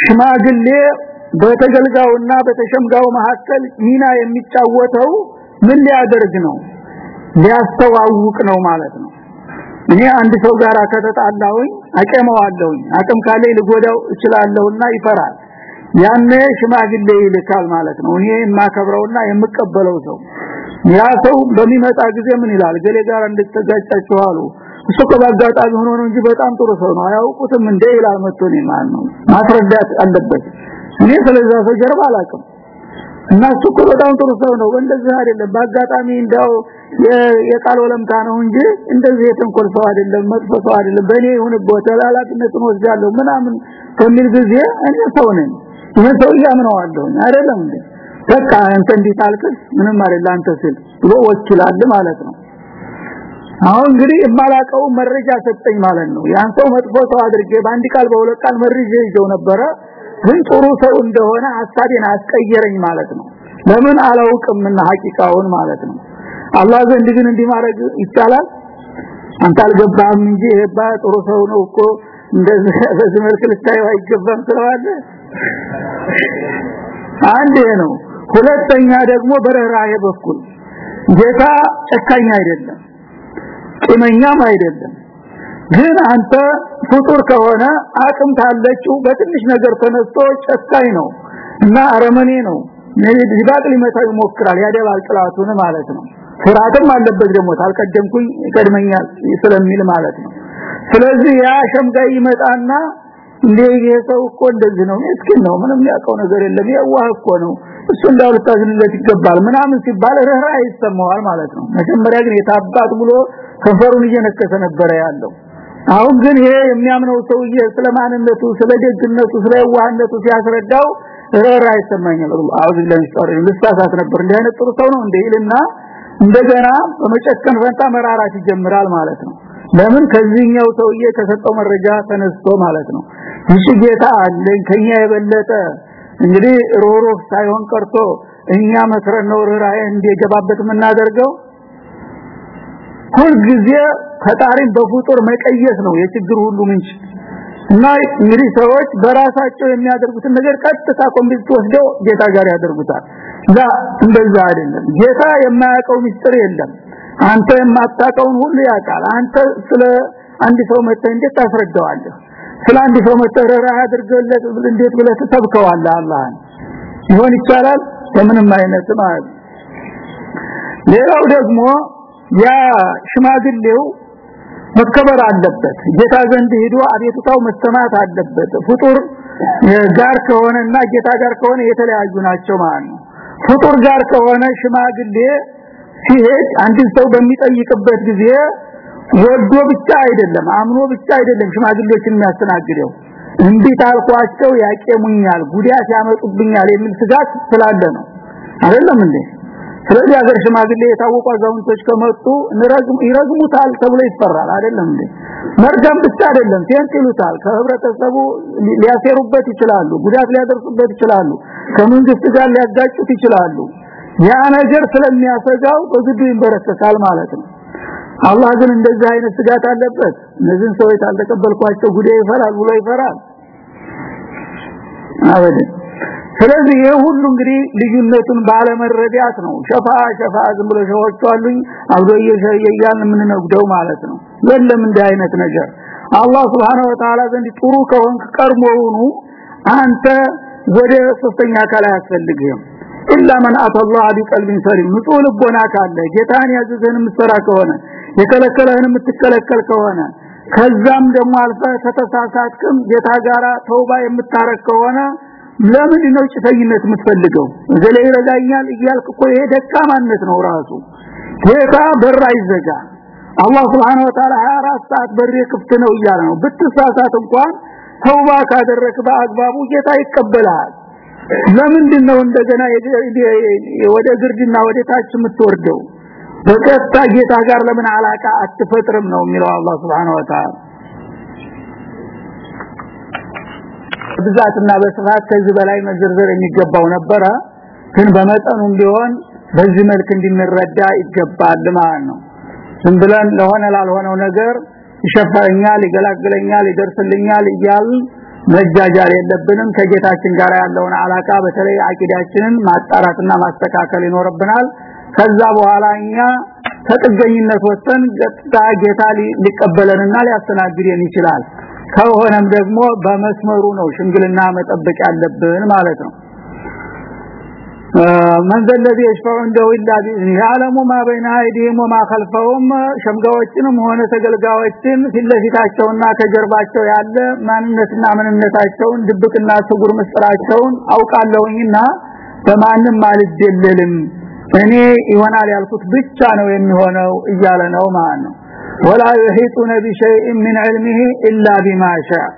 ሽማግሌ በተገልጋውና በተሸምጋው መካከል ሚና የሚጫወተው ምን ሊያደርግ ነው? ሊያስተዋውቅ ነው ማለት ነው። እኔ አንድ ሰው ጋር ከተጣላሁኝ አቀመዋለሁኝ አቅም ካለኝ ልጎዳው እችላለሁና ይፈራል። ያኔ ሽማግሌ ይልካል ማለት ነው። እኔ የማከብረውና የምቀበለው ሰው ያ ሰው በሚመጣ ጊዜ ምን ይላል? ገሌ ጋር እንድትጋጫችሁ አሉ እሱ ከባጋጣሚ ሆኖ ነው እንጂ በጣም ጥሩ ሰው ነው። አያውቁትም እንደ ይላል መጥቶ ነው ማለት ነው ማስረዳት አለበት። እኔ ስለዛ ሰው ጀርባ አላውቅም። እና እሱ በጣም ጥሩ ሰው ነው። እንደዚህ አይደለም። በአጋጣሚ እንዳው የቃል ወለምታ ነው እንጂ እንደዚህ የተንኮል ሰው አይደለም መጥፎ ሰው አይደለም። በእኔ ይሁንበት ኃላፊነቱን ወስዳለሁ ምናምን ከሚል ጊዜ እኔ ሰው ነኝ። ይሄን ሰው ያምነዋለሁ አይደለም በቃ አንተ እንዲታልክስ ምንም አይደለም አንተ ስል ብሎ ወኪላል ማለት ነው አሁን እንግዲህ የማላቀው መረጃ ሰጠኝ ማለት ነው። ያን ሰው መጥፎ ሰው አድርጌ በአንድ ቃል በሁለት ቃል መርጄ ይዘው ነበረ። ግን ጥሩ ሰው እንደሆነ ሐሳቤን አስቀየረኝ ማለት ነው። ለምን አላውቅምና ሐቂቃውን ማለት ነው። አላህ ዘንድ ግን እንዲህ ይቻላል? አንተ አልገባህም እንጂ ይሄባ ጥሩ ሰው ነው እኮ እንደዚህ በዚህ መልክ ልታየው አይገባም ስለዋለ አንድ ነው። ሁለተኛ ደግሞ በረራዬ በኩል ጌታ ጨካኝ አይደለም ቂመኛም አይደለም። ግን አንተ ፍጡር ከሆነ አቅም ታለችው በትንሽ ነገር ተነስቶ ጨካኝ ነው እና አረመኔ ነው። ዲባቅ ሊመታው ይሞክራል ያደባል ጥላቱን ማለት ነው። ፍርሃትም አለበት ደግሞ ታልቀደምኩኝ ይቀድመኛል ስለሚል ማለት ነው። ስለዚህ ያ ሸምጋይ ይመጣና እንዴ ይሄ ሰው እኮ እንደዚህ ነው ምስኪን ነው ምንም ያውቀው ነገር የለም የዋህ እኮ ነው እሱ እንዳው ልታዝንለት ይገባል ምናምን ሲባል ረህራ ይሰማዋል ማለት ነው። መጀመሪያ ግን የታባት ብሎ ከንፈሩን እየነከሰ ነበረ ያለው። አሁን ግን ይሄ የሚያምነው ሰውዬ ስለማንነቱ ስለደግነቱ ስለዋህነቱ ሲያስረዳው ረህራ ይሰማኛል አውዝ ለምሳሌ ልሳሳት ነበር። እንዲህ አይነት ጥሩ ሰው ነው እንደ ይልና እንደገና በመጨከን ፈንታ መራራት ይጀምራል ማለት ነው። ለምን? ከዚህኛው ሰውዬ ከሰጠው መረጃ ተነስቶ ማለት ነው። እሺ ጌታ አለኝ ከኛ የበለጠ እንግዲህ ሮሮ ሳይሆን ቀርቶ እኛ መስረን ነው ራይ እንዲገባበት የምናደርገው ሁል ጊዜ ፈጣሪን በፍጡር መቀየስ ነው የችግር ሁሉ ምንጭ። እና እንግዲህ ሰዎች በራሳቸው የሚያደርጉትን ነገር ቀጥታ ኮምፒውተር ወስደው ጌታ ጋር ያደርጉታል። ዛ እንደዛ አይደለም። ጌታ የማያውቀው ምስጢር የለም። አንተ የማታውቀውን ሁሉ ያውቃል። አንተ ስለ አንድ ሰው መተህ እንዴት ታስረዳዋለህ? ስለ አንድ ሰው መተረራ አድርገለት እንዴት ብለህ ተሰብከዋለህ? አላህን ይሆን ይቻላል? በምንም አይነት ማለት ሌላው ደግሞ ያ ሽማግሌው መከበር አለበት። ጌታ ዘንድ ሄዶ አቤቱታው መሰማት አለበት። ፍጡር ጋር ከሆነና ጌታ ጋር ከሆነ የተለያዩ ናቸው ማለት ነው። ፍጡር ጋር ከሆነ ሽማግሌ ሲሄድ አንድ ሰው በሚጠይቅበት ጊዜ ወዶ ብቻ አይደለም አምኖ ብቻ አይደለም ሽማግሌዎችን የሚያስተናግደው። እንዴት አልኳቸው? ያቄሙኛል ጉዳት ያመጡብኛል የሚል ስጋት ስላለ ነው። አይደለም እንዴ ስለዚህ ሀገር ሽማግሌ የታወቁ አዛውንቶች ከመጡ ይረግሙታል ተብሎ ይፈራል። አይደለም እንዴ? መርገም ብቻ አይደለም ሴንት ይሉታል። ከህብረተሰቡ ሊያሴሩበት ይችላሉ ጉዳት ሊያደርሱበት ይችላሉ ከመንግስት ጋር ሊያጋጩት ይችላሉ። ያ ነገር ስለሚያሰጋው በግዱ ይንበረከካል ማለት ነው። አላህ ግን እንደዚህ አይነት ስጋት አለበት። እነዚህን ሰዎች አልተቀበልኳቸው ጉዴ ይፈራል ብሎ ይፈራል። አበደ ስለዚህ ይሄ ሁሉ እንግዲህ ልዩነቱን ባለመረዳት ነው። ሸፋ ሸፋ ዝም ብሎ ሸዎቹ አሉኝ ሸየያን የምንነግደው ማለት ነው። የለም እንዲህ አይነት ነገር። አላህ Subhanahu Wa Ta'ala ዘንድ ጥሩ ከሆንክ ቀርሞውኑ አንተ ወደ ሶስተኛ አካል አያስፈልግህም። ኢላ ማን አተላህ ቢቀልብን ሰሊም ንጹህ ልቦና ካለ ጌታን ያዘዘን ምሰራ ከሆነ የከለከለህን የምትከለከል ከሆነ ከዛም ደግሞ አልፈ ከተሳሳትክም ጌታ ጋራ ተውባ የምታረክ ከሆነ ለምን ነው ጭፈኝነት የምትፈልገው? ዘለ ይረዳኛል እያልክ እኮ ይሄ ደካማነት ነው ራሱ። ጌታ በር አይዘጋ። አላህ Subhanahu Wa Ta'ala 24 ሰዓት በር ክፍት ነው እያለ ነው። ብትሳሳት እንኳን ተውባ ካደረክ በአግባቡ ጌታ ይቀበላል ለምንድን ነው እንደገና ወደ ግርድና ወደ ታች የምትወርደው? በቀጥታ ጌታ ጋር ለምን አላቃ አትፈጥርም ነው የሚለው አላህ Subhanahu Wa Ta'ala ብዛትና በስፋት ከዚህ በላይ መዘርዘር የሚገባው ነበረ። ግን በመጠኑም ቢሆን በዚህ መልክ እንድንረዳ ይገባል ማለት ነው። ዝም ብለን ለሆነ ላልሆነው ነገር ይሸፈረኛል ይገላግለኛል ይደርስልኛል እያል መጃጃል የለብንም። ከጌታችን ጋር ያለውን አላቃ በተለይ አቂዳችንን ማጣራትና ማስተካከል ይኖርብናል። ከዛ በኋላ እኛ ተጥገኝነት ወጥተን ገጥታ ጌታ ሊቀበለንና ሊያስተናግደን ይችላል ከሆነም ደግሞ በመስመሩ ነው ሽምግልና መጠበቅ ያለብን ማለት ነው من ذا الذي يشفع عنده الا باذنه يعلم ما بين ايديهم وما خلفهم ሸምጋዎችንም ሆነ ተገልጋዮችን ፊትለፊታቸውና ከጀርባቸው ያለ ማንነትና ምንነታቸውን ድብቅና ስጉር ምስጥራቸውን አውቃለሁኝና በማንም አልደለልም እኔ ይሆናል ያልኩት ብቻ ነው የሚሆነው እያለ ነው ማለት ነው ولا يحيطون بشيء من علمه الا بما شاء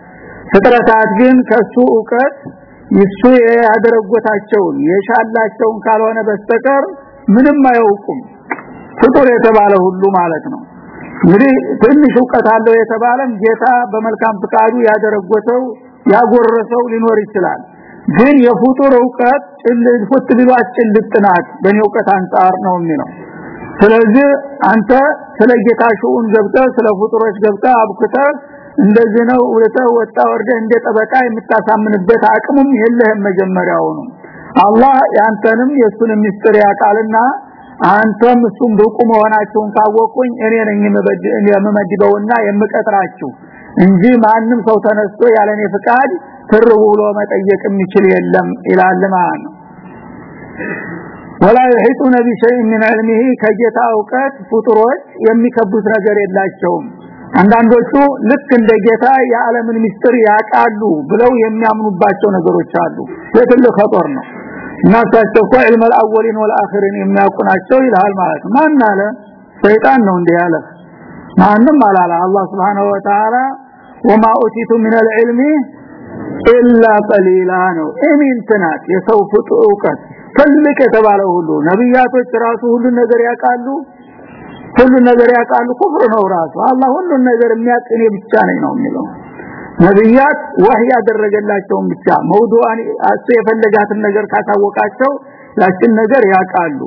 ፍጥረታት ግን ከሱ ዕውቀት ይሱ ያደረጎታቸውን የሻላቸውን ካልሆነ በስተቀር ምንም አያውቁም ፍጡር የተባለ ሁሉ ማለት ነው እንግዲህ ትንሽ ዕውቀት አለው የተባለም ጌታ በመልካም ፍቃዱ ያደረጎተው ያጎረሰው ሊኖር ይችላል ግን የፍጡር ዕውቀት ጭልጥ ፍት ቢሏት ጭልጥናት በኔ ዕውቀት አንጻር ነው የሚለው ስለዚህ አንተ ስለ ጌታ ገብተህ ስለ ፍጡሮች ገብተህ አብክተህ እንደዚህ ነው ወጣ ወጣ ወርደ እንደ ጠበቃ የምታሳምንበት አቅሙም የለህም መጀመሪያው ነው አላህ ያንተንም የሱን ምስጢር ያቃልና አንተም እሱም ብቁ መሆናቸውን ካወቁኝ እኔ ነኝ የምመድበውና የምቀጥራችሁ እንጂ ማንም ሰው ተነስቶ ያለኔ ፍቃድ ትር ብሎ መጠየቅ የሚችል የለም ይላል ነው ولا يحيطون بشيء من علمه ከጌታ ዕውቀት ፍጡሮች የሚከቡት ነገር የላቸውም። አንዳንዶቹ ልክ እንደ ጌታ የዓለምን ምስጢር ያቃሉ ብለው የሚያምኑባቸው ነገሮች አሉ። የትልቅ ኸጦር ነው። እናሳቸው እኮ ዕልም አልአወሊን ወልአኺሪን የሚያውቁ ናቸው ይላል ማለት ማን አለ? ሰይጣን ነው እንዲህ ያለ? ማንም አላለ። አላህ Subhanahu Wa Ta'ala ወማ ኡቲቱ ሚን አልዕልሚ ኢላ ቀሊላ ነው። እሚንትናት የሰው ፍጡር ዕውቀት ትልቅ የተባለ ሁሉ ነብያቶች ራሱ ሁሉ ነገር ያውቃሉ? ሁሉ ነገር ያውቃሉ? ኩፍር ነው ራሱ። አላህ ሁሉ ነገር የሚያቀኔ ብቻ ነኝ ነው የሚለው። ነብያት ወህይ ያደረገላቸው ብቻ መውዱአን አሱ የፈለጋትን ነገር ካታወቃቸው ያችን ነገር ያውቃሉ።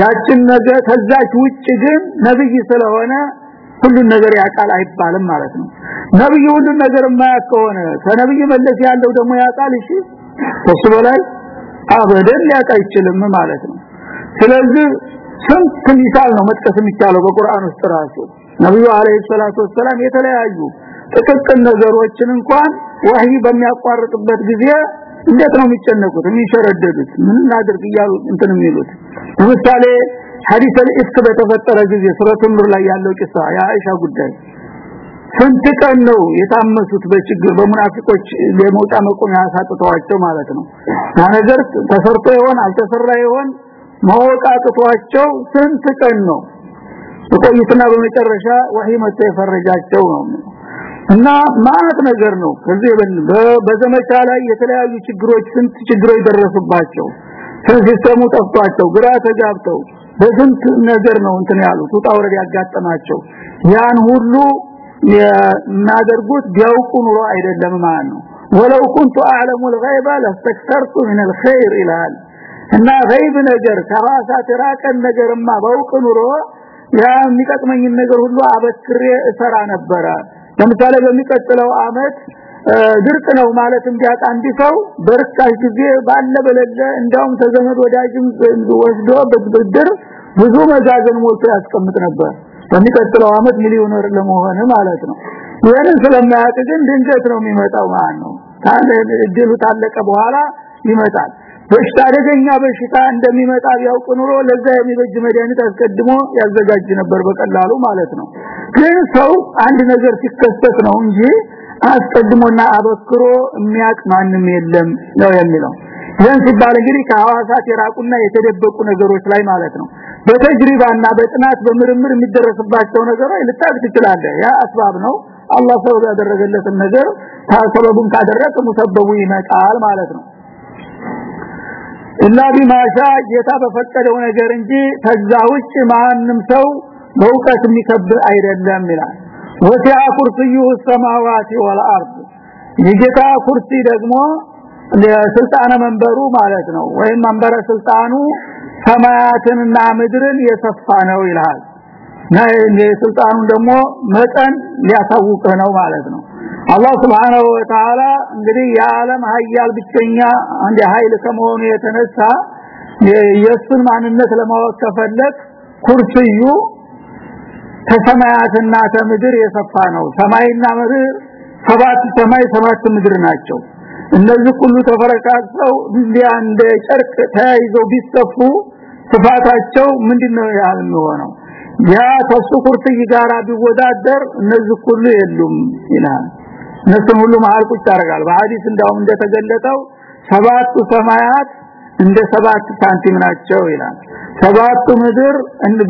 ያችን ነገር ከዛች ውጭ ግን ነብይ ስለሆነ ሁሉ ነገር ያውቃል አይባልም ማለት ነው። ነብይ ሁሉ ነገር የማያውቅ ከሆነ ከነብይ መለስ ያለው ደግሞ ያውቃል? እሺ እሱ በላይ አበደን ሊያውቅ አይችልም ማለት ነው። ስለዚህ ስንት ሚሳል ነው መጥቀስ የሚቻለው በቁርአን ውስጥ ራሱ? ነብዩ አለይሂ ሰላቱ ወሰለም የተለያዩ ጥቅጥል ነገሮችን እንኳን ወህይ በሚያቋርጥበት ጊዜ እንዴት ነው የሚጨነቁት? የሚሸረደዱት? ምን እናድርግ እያሉ እንትን የሚሉት? ለምሳሌ ሐዲስ አልኢፍክ በተፈጠረ ጊዜ ሱረቱ ኑር ላይ ያለው ቂሳ የአይሻ ጉዳይ ስንት ቀን ነው የታመሱት በችግር? በሙናፊቆች የመውጣ መቆም ያሳጥተዋቸው ማለት ነው። ያ ነገር ተሰርቶ ይሆን አልተሰራ ይሆን ማወቃቅቷቸው ስንት ቀን ነው? ቆይትና በመጨረሻ ወህይ መጥቶ የፈረጃቸው ነው። እና ማለት ነገር ነው። ከዚህ በዘመቻ ላይ የተለያዩ ችግሮች ስንት ችግሮች ደረሱባቸው? ሲስተሙ ጠፍቷቸው? ግራ ተጋብተው በስንት ነገር ነው እንትን ያሉት? ውጣ ወረድ ያጋጠማቸው? ያን ሁሉ የሚያደርጉት ቢያውቁ ኑሮ አይደለም ማለት ነው ወለው كنت اعلم الغيب لاستكثرت من الخير ይላል እና ገይብ ነገር ከራሳት ራቀን ነገርማ ባውቅ ኑሮ ያ የሚጠቅመኝ ነገር ሁሉ አበክሬ እሰራ ነበረ ለምሳሌ በሚቀጥለው አመት ድርቅ ነው ማለት እንዲያጣ አንዲ ሰው በርካሽ ጊዜ ባለ በለለ እንዳውም ተዘመድ ወዳጅም ወስዶ በብድር ብዙ መጋዘን ሞልቶ ያስቀምጥ ነበር በሚቀጥለው አመት ሚሊዮነር ለመሆን ማለት ነው። ይሄንን ስለማያውቅ ግን ድንገት ነው የሚመጣው ማለት ነው። እድሉ ታለቀ በኋላ ይመጣል። በሽታ አደገኛ በሽታ እንደሚመጣ ቢያውቅ ኑሮ ለዛ የሚበጅ መድኃኒት አስቀድሞ ያዘጋጅ ነበር በቀላሉ ማለት ነው። ግን ሰው አንድ ነገር ሲከሰት ነው እንጂ አስቀድሞና አበክሮ የሚያቅ ማንም የለም ነው የሚለው። ይህን ሲባል እንግዲህ ከሐዋሳት የራቁና የተደበቁ ነገሮች ላይ ማለት ነው በተጅሪባና በጥናት በምርምር የሚደረስባቸው ነገሮች ልታቅ ትችላለህ። ያ አስባብ ነው። አላህ ሰው ያደረገለትን ነገር ታሰበቡን ካደረገ ሙሰበቡ ይመጣል ማለት ነው። እና ቢማሻ ጌታ በፈቀደው ነገር እንጂ ከዛ ውጭ ማንም ሰው በእውቀት የሚከብ አይደለም ይላል። ወሲያ ኩርሲዩ ሰማዋት ወልአርድ። የጌታ ኩርሲ ደግሞ ለስልጣነ መንበሩ ማለት ነው። ወይም መንበረ ስልጣኑ ሰማያትንና ምድርን የሰፋ ነው ይላል የስልጣኑን ደግሞ መጠን ሊያሳውቅ ነው ማለት ነው። አላህ Subhanahu Wa Ta'ala እንግዲህ የዓለም ሀያል ብቸኛ አንድ ኃይል ከመሆኑ የተነሳ የሱን ማንነት ለማወቅ ከፈለክ ኩርሲዩ ከሰማያትና ከምድር የሰፋ ነው። ሰማይና ምድር ሰባት ሰማይ ሰባት ምድር ናቸው። እነዚህ ሁሉ ተፈረካክተው እንዲያ እንደ ጨርቅ ተያይዘው ቢሰፉ ስፋታቸው ምንድነው ያህል የሚሆነው? ያ ከሱ ኩርትይ ጋራ ቢወዳደር እነዚህ ሁሉ የሉም ይላል። እነሱን ሁሉ መሃል ቁጭ ያደርጋል። በሐዲስ እንዳውም እንደተገለጠው ሰባቱ ሰማያት እንደ ሰባት ሳንቲም ናቸው ይላል። ሰባቱ ምድር እንደ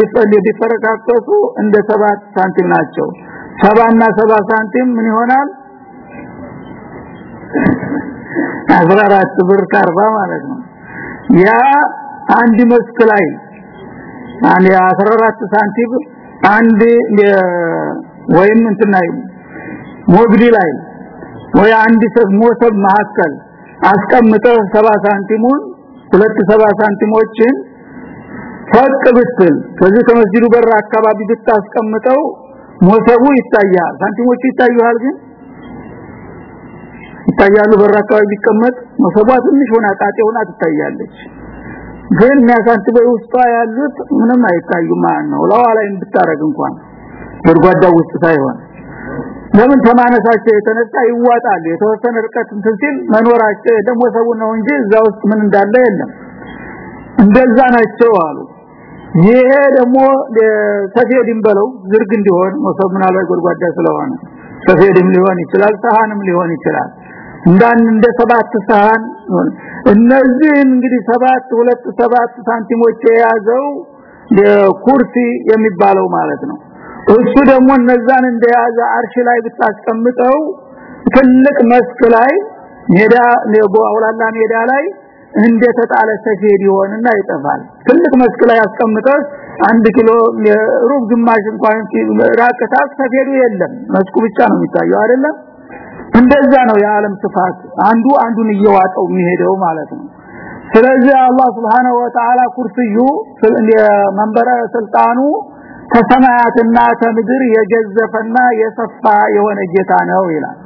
ቢፈረካከሱ እንደ ሰባት ሳንቲም ናቸው። ሰባና ሰባ ሳንቲም ምን ይሆናል? አስራራት ብር ካርባ ማለት ነው። ያ አንድ መስክ ላይ አንድ 14 ሳንቲም አንድ ወይም እንትናይ ሞግዲ ላይ ወይ አንድ ሞሰብ መካከል አስቀምጠው 7 ሳንቲሙን ሁለት 7 ሳንቲሞችን ፈቅ ብትል ከዚህ ከመስጂዱ በር አካባቢ ብታስቀምጠው ሞሰቡ ይታያል። ሳንቲሞቹ ይታያል ግን? ይታያሉ። በር አካባቢ ቢቀመጥ ሞሰቧ ትንሽ ሆና ጣጤ ሆና ትታያለች ግን የሚያሳትበው ውስጧ ያሉት ምንም አይታዩም ማለት ነው። ለዋ ላይ ብታረግ እንኳን ጎድጓዳው ውስጥ ሳይሆን። ለምን ተማነሳቸው የተነሳ ይዋጣል የተወሰነ ርቀት እንትን ሲል መኖራቸው ደግሞ ሰው ነው እንጂ እዛ ውስጥ ምን እንዳለ የለም። እንደዛ ናቸው አሉ። ይሄ ደግሞ ሰፌድም በለው ዝርግ እንዲሆን መሰብ ምናልባት ጎድጓዳ ስለሆነ ሰፌድም ሊሆን ይችላል ሰሃንም ሊሆን ይችላል እንዳን እንደ ሰባት ሰሃን እነዚህ እንግዲህ ሰባት ሁለት ሰባት ሳንቲሞች የያዘው የኩርሲ የሚባለው ማለት ነው። እሱ ደግሞ እነዛን እንደያዘ አርሽ ላይ ብታስቀምጠው ትልቅ መስክ ላይ ሜዳ ለቦ አውላላ ሜዳ ላይ እንደተጣለ ሰፌድ ይሆንና ይጠፋል። ትልቅ መስክ ላይ አስቀምጠው አንድ ኪሎ ሩብ ግማሽ እንኳን ራቀታ ሰፌዱ የለም። መስኩ ብቻ ነው የሚታየው አይደለም እንደዛ ነው የዓለም ስፋት አንዱ አንዱን እየዋጠው የሚሄደው ማለት ነው ስለዚህ አላህ Subhanahu Wa Ta'ala ኩርሲዩ መንበረ ስልጣኑ ከሰማያትና ከምድር የገዘፈና የሰፋ የሆነ ጌታ ነው ይላል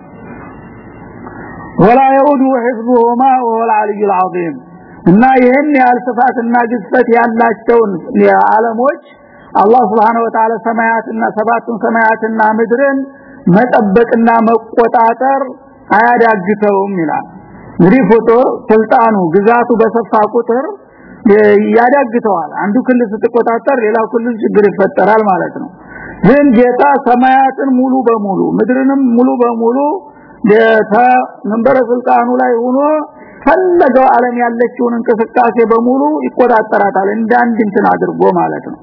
ولا يؤد حفظهما وهو العلي العظيم እና ይሄን ያህል ስፋትና ግዝፈት ያላቸውን የዓለሞች አላህ Subhanahu Wa Ta'ala ሰማያትና ሰባቱን ሰማያትና ምድርን መጠበቅና መቆጣጠር አያዳግተውም ይላል። እንግዲህ ፎቶ ስልጣኑ ግዛቱ በሰፋ ቁጥር ያዳግተዋል። አንዱ ክልል ስትቆጣጠር ሌላው ክልል ችግር ይፈጠራል ማለት ነው። ግን ጌታ ሰማያትን ሙሉ በሙሉ ምድርንም ሙሉ በሙሉ መንበረ ስልጣኑ ላይ ሆኖ ፈለገው ዓለም ያለችውን እንቅስቃሴ በሙሉ ይቆጣጠራታል። እንዳንድ እንትን አድርጎ ማለት ነው።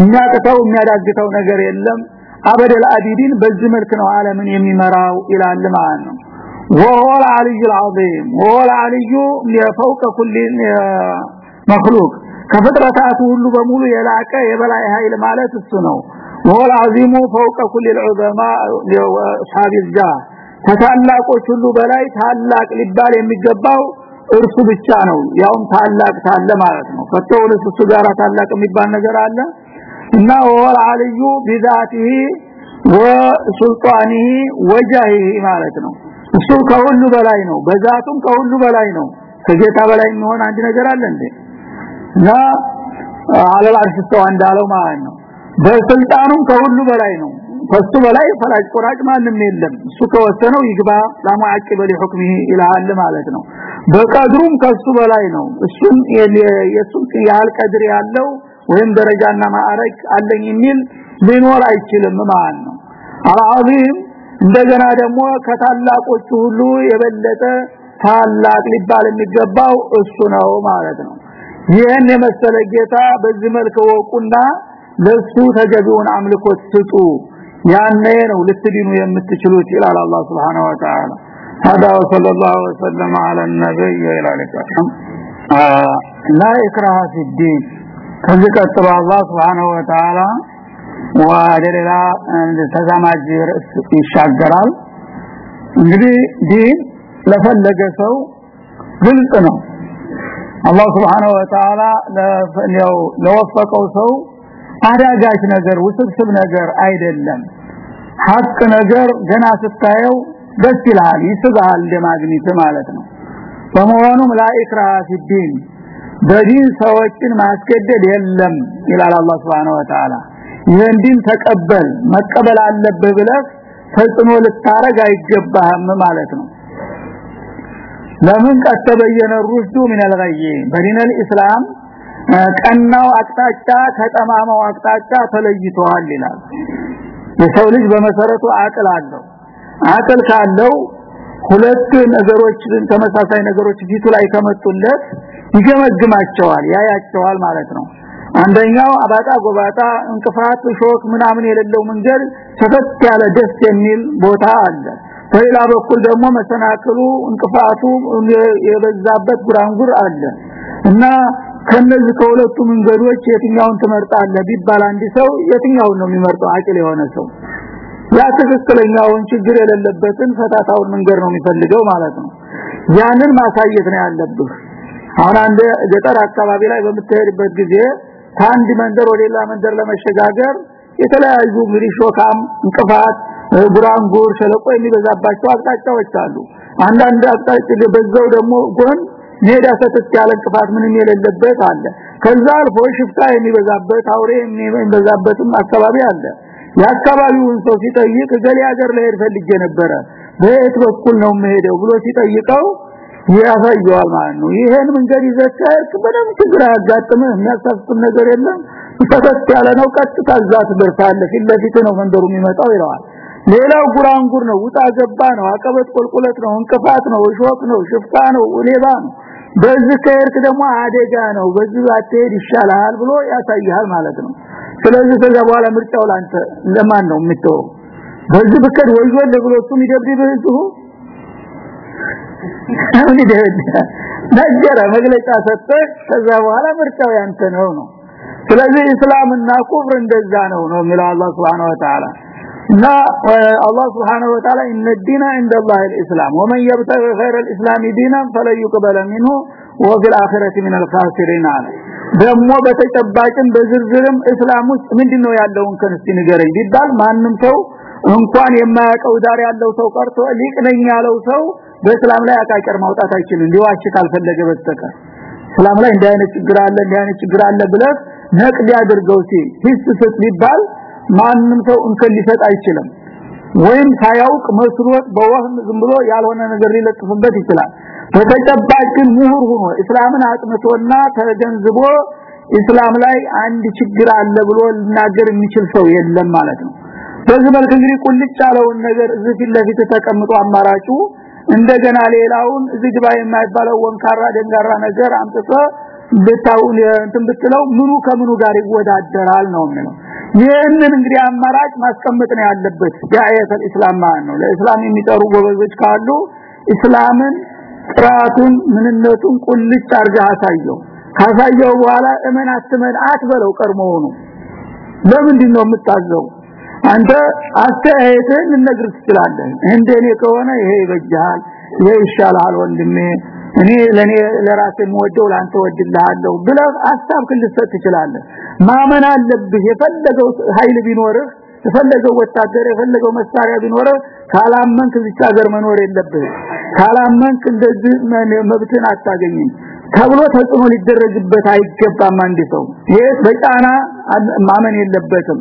የሚያቀተው የሚያዳግተው ነገር የለም አበደል አቢዲን በዚህ መልክ ነው ዓለምን የሚመራው ይላል ማለት ነው وهو العلي العظيم وهو العلي فوق كل مخلوق ከፍጥረታቱ ሁሉ በሙሉ የላቀ የበላይ ኃይል ማለት እሱ ነው وهو العظيم فوق كل العظماء واصحاب الجاه ከታላቆች ሁሉ በላይ ታላቅ ሊባል የሚገባው እርሱ ብቻ ነው ያውም ታላቅ ታለ ማለት ነው ፈተውል እሱ ጋር ታላቅ የሚባል ነገር አለ እና ወል አልዩ ቢዛቲሂ ወሱልጣኒሂ ወጃሂሂ ማለት ነው። እሱ ከሁሉ በላይ ነው። በዛቱም ከሁሉ በላይ ነው። ከጌታ በላይ የሚሆን አንድ ነገር አለ እንዴ? እና አለል እንዳለው ማለት ነው። በስልጣኑም ከሁሉ በላይ ነው። ከሱ በላይ ፈራጅ ቆራጭ ማንም የለም። እሱ ከወሰነው ይግባ ለሙአቂበ ለሁክሚሂ ኢላል ማለት ነው። በቀድሩም ከሱ በላይ ነው። እሱም የሱ ያህል ቀድር ያለው ወይም ደረጃና ማዕረግ አለኝ የሚል ሊኖር አይችልም ማለት ነው አልዓዚም እንደገና ደግሞ ከታላቆቹ ሁሉ የበለጠ ታላቅ ሊባል የሚገባው እሱ ነው ማለት ነው ይህን የመሰለ ጌታ በዚህ መልክ ወቁና ለሱ ተገቢውን አምልኮት ስጡ ያኔ ነው ልትድኑ የምትችሉት ይላል አላህ Subhanahu Wa Ta'ala هذا وصلى الله وسلم على النبي وعلى اله لا إكراه في الدين ከዚህ ቀጥሎ አላህ Subhanahu Wa Ta'ala ወደ ተዛማጅ ይሻገራል። እንግዲህ ዲን ለፈለገ ሰው ግልጽ ነው። አላህ Subhanahu Wa Ta'ala ለወፈቀው ሰው አዳጋች ነገር ውስብስብ ነገር አይደለም። ሐቅ ነገር ገና ስታየው ደስ ይላል ይስባል እንደማግኘት ማለት ነው። በመሆኑም ላኢክራ ፊዲን በዲን ሰዎችን ማስገደድ የለም ይላል አላህ Subhanahu Wa Ta'ala ይህን ተቀበል መቀበል አለብህ ብለህ ተጽኖ ልታረግ አይገባህም ማለት ነው። ለምን ከተበየነ ሩሽዱ ምን አልገይ በዲነል ኢስላም ቀናው አቅጣጫ ከጠማማው አቅጣጫ ተለይቷል ይላል። የሰው ልጅ በመሰረቱ አቅል አለው። አቅል ካለው ሁለት ነገሮች ተመሳሳይ ነገሮች ፊቱ ላይ ከመጡለት ይገመግማቸዋል ያያቸዋል ማለት ነው። አንደኛው አባጣ ጎባጣ እንቅፋት ሾክ ምናምን የሌለው መንገድ ተፈት ያለ ደስ የሚል ቦታ አለ። በሌላ በኩል ደግሞ መሰናክሉ እንቅፋቱ የበዛበት ጉራንጉር አለ እና ከነዚህ ከሁለቱ መንገዶች የትኛውን ትመርጣለህ ቢባል አንድ ሰው የትኛውን ነው የሚመርጠው? አቅል የሆነ ሰው። ያ ትክክለኛውን ችግር የሌለበትን ፈታታውን መንገድ ነው የሚፈልገው ማለት ነው። ያንን ማሳየት ነው ያለብህ አሁን አንድ ገጠር አካባቢ ላይ በምትሄድበት ጊዜ ከአንድ መንደር ወደ ሌላ መንደር ለመሸጋገር የተለያዩ እንግዲህ እንቅፋት ጉራንጉር ሸለቆ የሚበዛባቸው አቅጣጫዎች አሉ። አንዳንድ አቅጣጫ በዛው ደግሞ ጎን ሜዳ ሰተት ያለ እንቅፋት ምንም የሌለበት አለ። ከዛ አልፎ ሽፍታ የሚበዛበት አውሬ የሚበዛበትም አካባቢ አለ። የአካባቢውን ሰው ሲጠይቅ ገሌ ሀገር ላይ ፈልጌ ነበረ በየት በኩል ነው መሄደው ብሎ ሲጠይቀው ያሳየዋል ማለት ነው። ይሄን መንገድ ይዘከርክ በደም ችግር ያጋጥምህ የሚያሳስብ ነገር የለም። ተፈት ያለ ነው ቀጥታ ዛት በርታለ ፊት ለፊት ነው መንደሩ የሚመጣው ይለዋል። ሌላው ጉራንጉር ነው ውጣ ገባ ነው አቀበት ቆልቆለት ነው እንቅፋት ነው ሾክ ነው ሽፍታ ነው ሌባ ነው። በዚህ ከርክ ደግሞ አደጋ ነው በዚህ አትሄድ ይሻላል ብሎ ያሳያል ማለት ነው። ስለዚህ ከዛ በኋላ ምርጫው ላንተ ለማን ነው የምትተው በዚህ ብከድ ወይዞል ብሎ እሱም ይደብድብህ አሁን ይደብድ ነገረ መግለጫ ሰጠ ከዛ በኋላ ምርጫው ያንተ ነው ነው ስለዚህ እስላምና ኩፍር እንደዛ ነው ነው የሚለው አላህ Subhanahu Wa Ta'ala እና አላህ Subhanahu Wa Ta'ala ان الدين عند الله الاسلام ومن يبتغي غير الاسلام دينا فلن يقبل منه وفي الاخره من الخاسرين አለ ደግሞ በተጨባጭም በዝርዝርም እስላም ውስጥ ምንድነው ያለውን ከንስቲ ንገረኝ ቢባል ማንም ሰው እንኳን የማያውቀው ዳር ያለው ሰው ቀርቶ ሊቅ ነኝ ያለው ሰው በእስላም ላይ አቃቀር ማውጣት አይችልም። ሊዋሽ ካልፈለገ በስተቀር እስላም ላይ እንዲህ አይነት ችግር አለ እንዲህ አይነት ችግር አለ ብለህ ነቅድ ያድርገው ሲል ሂስ ስት ቢባል ማንም ሰው እንከን ሊሰጥ አይችልም። ወይም ሳያውቅ መስሮት በወህም ዝም ብሎ ያልሆነ ነገር ሊለጥፍበት ይችላል። በተጨባጭ ግን ምሁር ሆኖ እስላምን አጥንቶና ተገንዝቦ እስላም ላይ አንድ ችግር አለ ብሎ ሊናገር የሚችል ሰው የለም ማለት ነው። በዚህ መልክ እንግዲህ ቁልጭ ያለውን ነገር እዚህ ፊት ለፊት ተቀምጦ አማራጩ እንደገና ሌላውን እዚህ ግባ የማይባለው ወንካራ ደንጋራ ነገር አምጥቶ ብታውን እንትን ብትለው ምኑ ከምኑ ጋር ይወዳደራል ነው የሚለው። ይህንን እንግዲህ አማራጭ ማስቀመጥ ነው ያለበት የአየተል እስላም ማለት ነው። ለእስላም የሚጠሩ ጎበዞች ካሉ እስላምን ጥራቱን ምንነቱን ቁልጭ አርጋ አሳየው። ካሳየው በኋላ እመን አትመን አትበለው ቀርሞውኑ ለምንድን ነው የምታዘው አንተ አስተያየትን ልነግር ትችላለህ። እንደኔ ከሆነ ይሄ ይበጃል ይሄ ይሻላል ወንድሜ እኔ ለኔ ለራሴ የምወደው ላንተ ወድልሃለሁ ብለህ ሐሳብ ልትሰጥ ትችላለህ። ማመን አለብህ። የፈለገው ኃይል ቢኖርህ የፈለገው ወታደር የፈለገው መሳሪያ ቢኖርህ ካላመንክ እዚህ ሀገር መኖር የለብህ ካላመንክ እንደዚህ መብትን አታገኝም ተብሎ ተጽዕኖ ሊደረግበት አይገባም አንድ ሰው። ይሄ በጫና ማመን የለበትም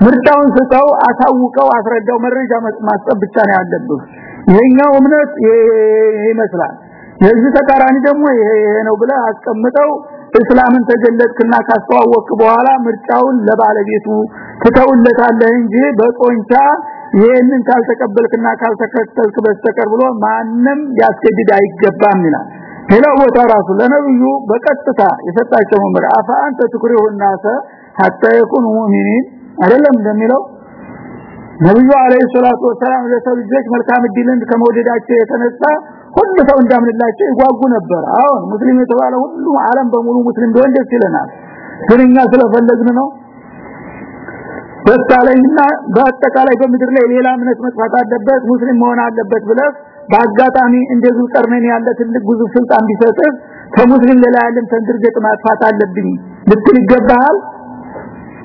ምርጫውን ስጠው አሳውቀው አስረዳው መረጃ ማስጠብ ብቻ ነው ያለብህ። ይሄኛው እምነት ይመስላል። የዚህ ተቃራኒ ደግሞ ይሄ ነው ብለ አስቀምጠው እስላምን ተገለጥክና ካስተዋወቅ በኋላ ምርጫውን ለባለቤቱ ትተውለታለህ እንጂ በጦንቻ ይሄንን ካልተቀበልክና ካልተከተልክ በስተቀር ብሎ ማንም ያስገድድ አይገባም ይላል። ሌላው ቦታ ራሱ ለነብዩ በቀጥታ የሰጣቸው መመሪያ አፋ አንተ ትኩሪውና ሐታ ይኩኑ ሙእሚኒን አይደለም እንደሚለው ነብዩ አለይሂ ሰላቱ ወሰላም ለሰው ልጆች መልካም እድልን ከመወደዳቸው የተነሳ ሁሉ ሰው እንዳምንላቸው ይጓጉ ነበር። አሁን ሙስሊም የተባለ ሁሉ ዓለም በሙሉ ሙስሊም ቢሆን ደስ ይለናል። ግን እኛ ስለፈለግን ነው። በተለይና በአጠቃላይ በምድር ላይ ሌላ እምነት መጥፋት አለበት ሙስሊም መሆን አለበት ብለህ በአጋጣሚ እንደዚህ ቀርነን ያለ ትልቅ ግዙፍ ስልጣን ቢሰጥህ ከሙስሊም ሌላ ያለም ተንድርገጥ ማጥፋት አለብኝ ልትል ይገባሃል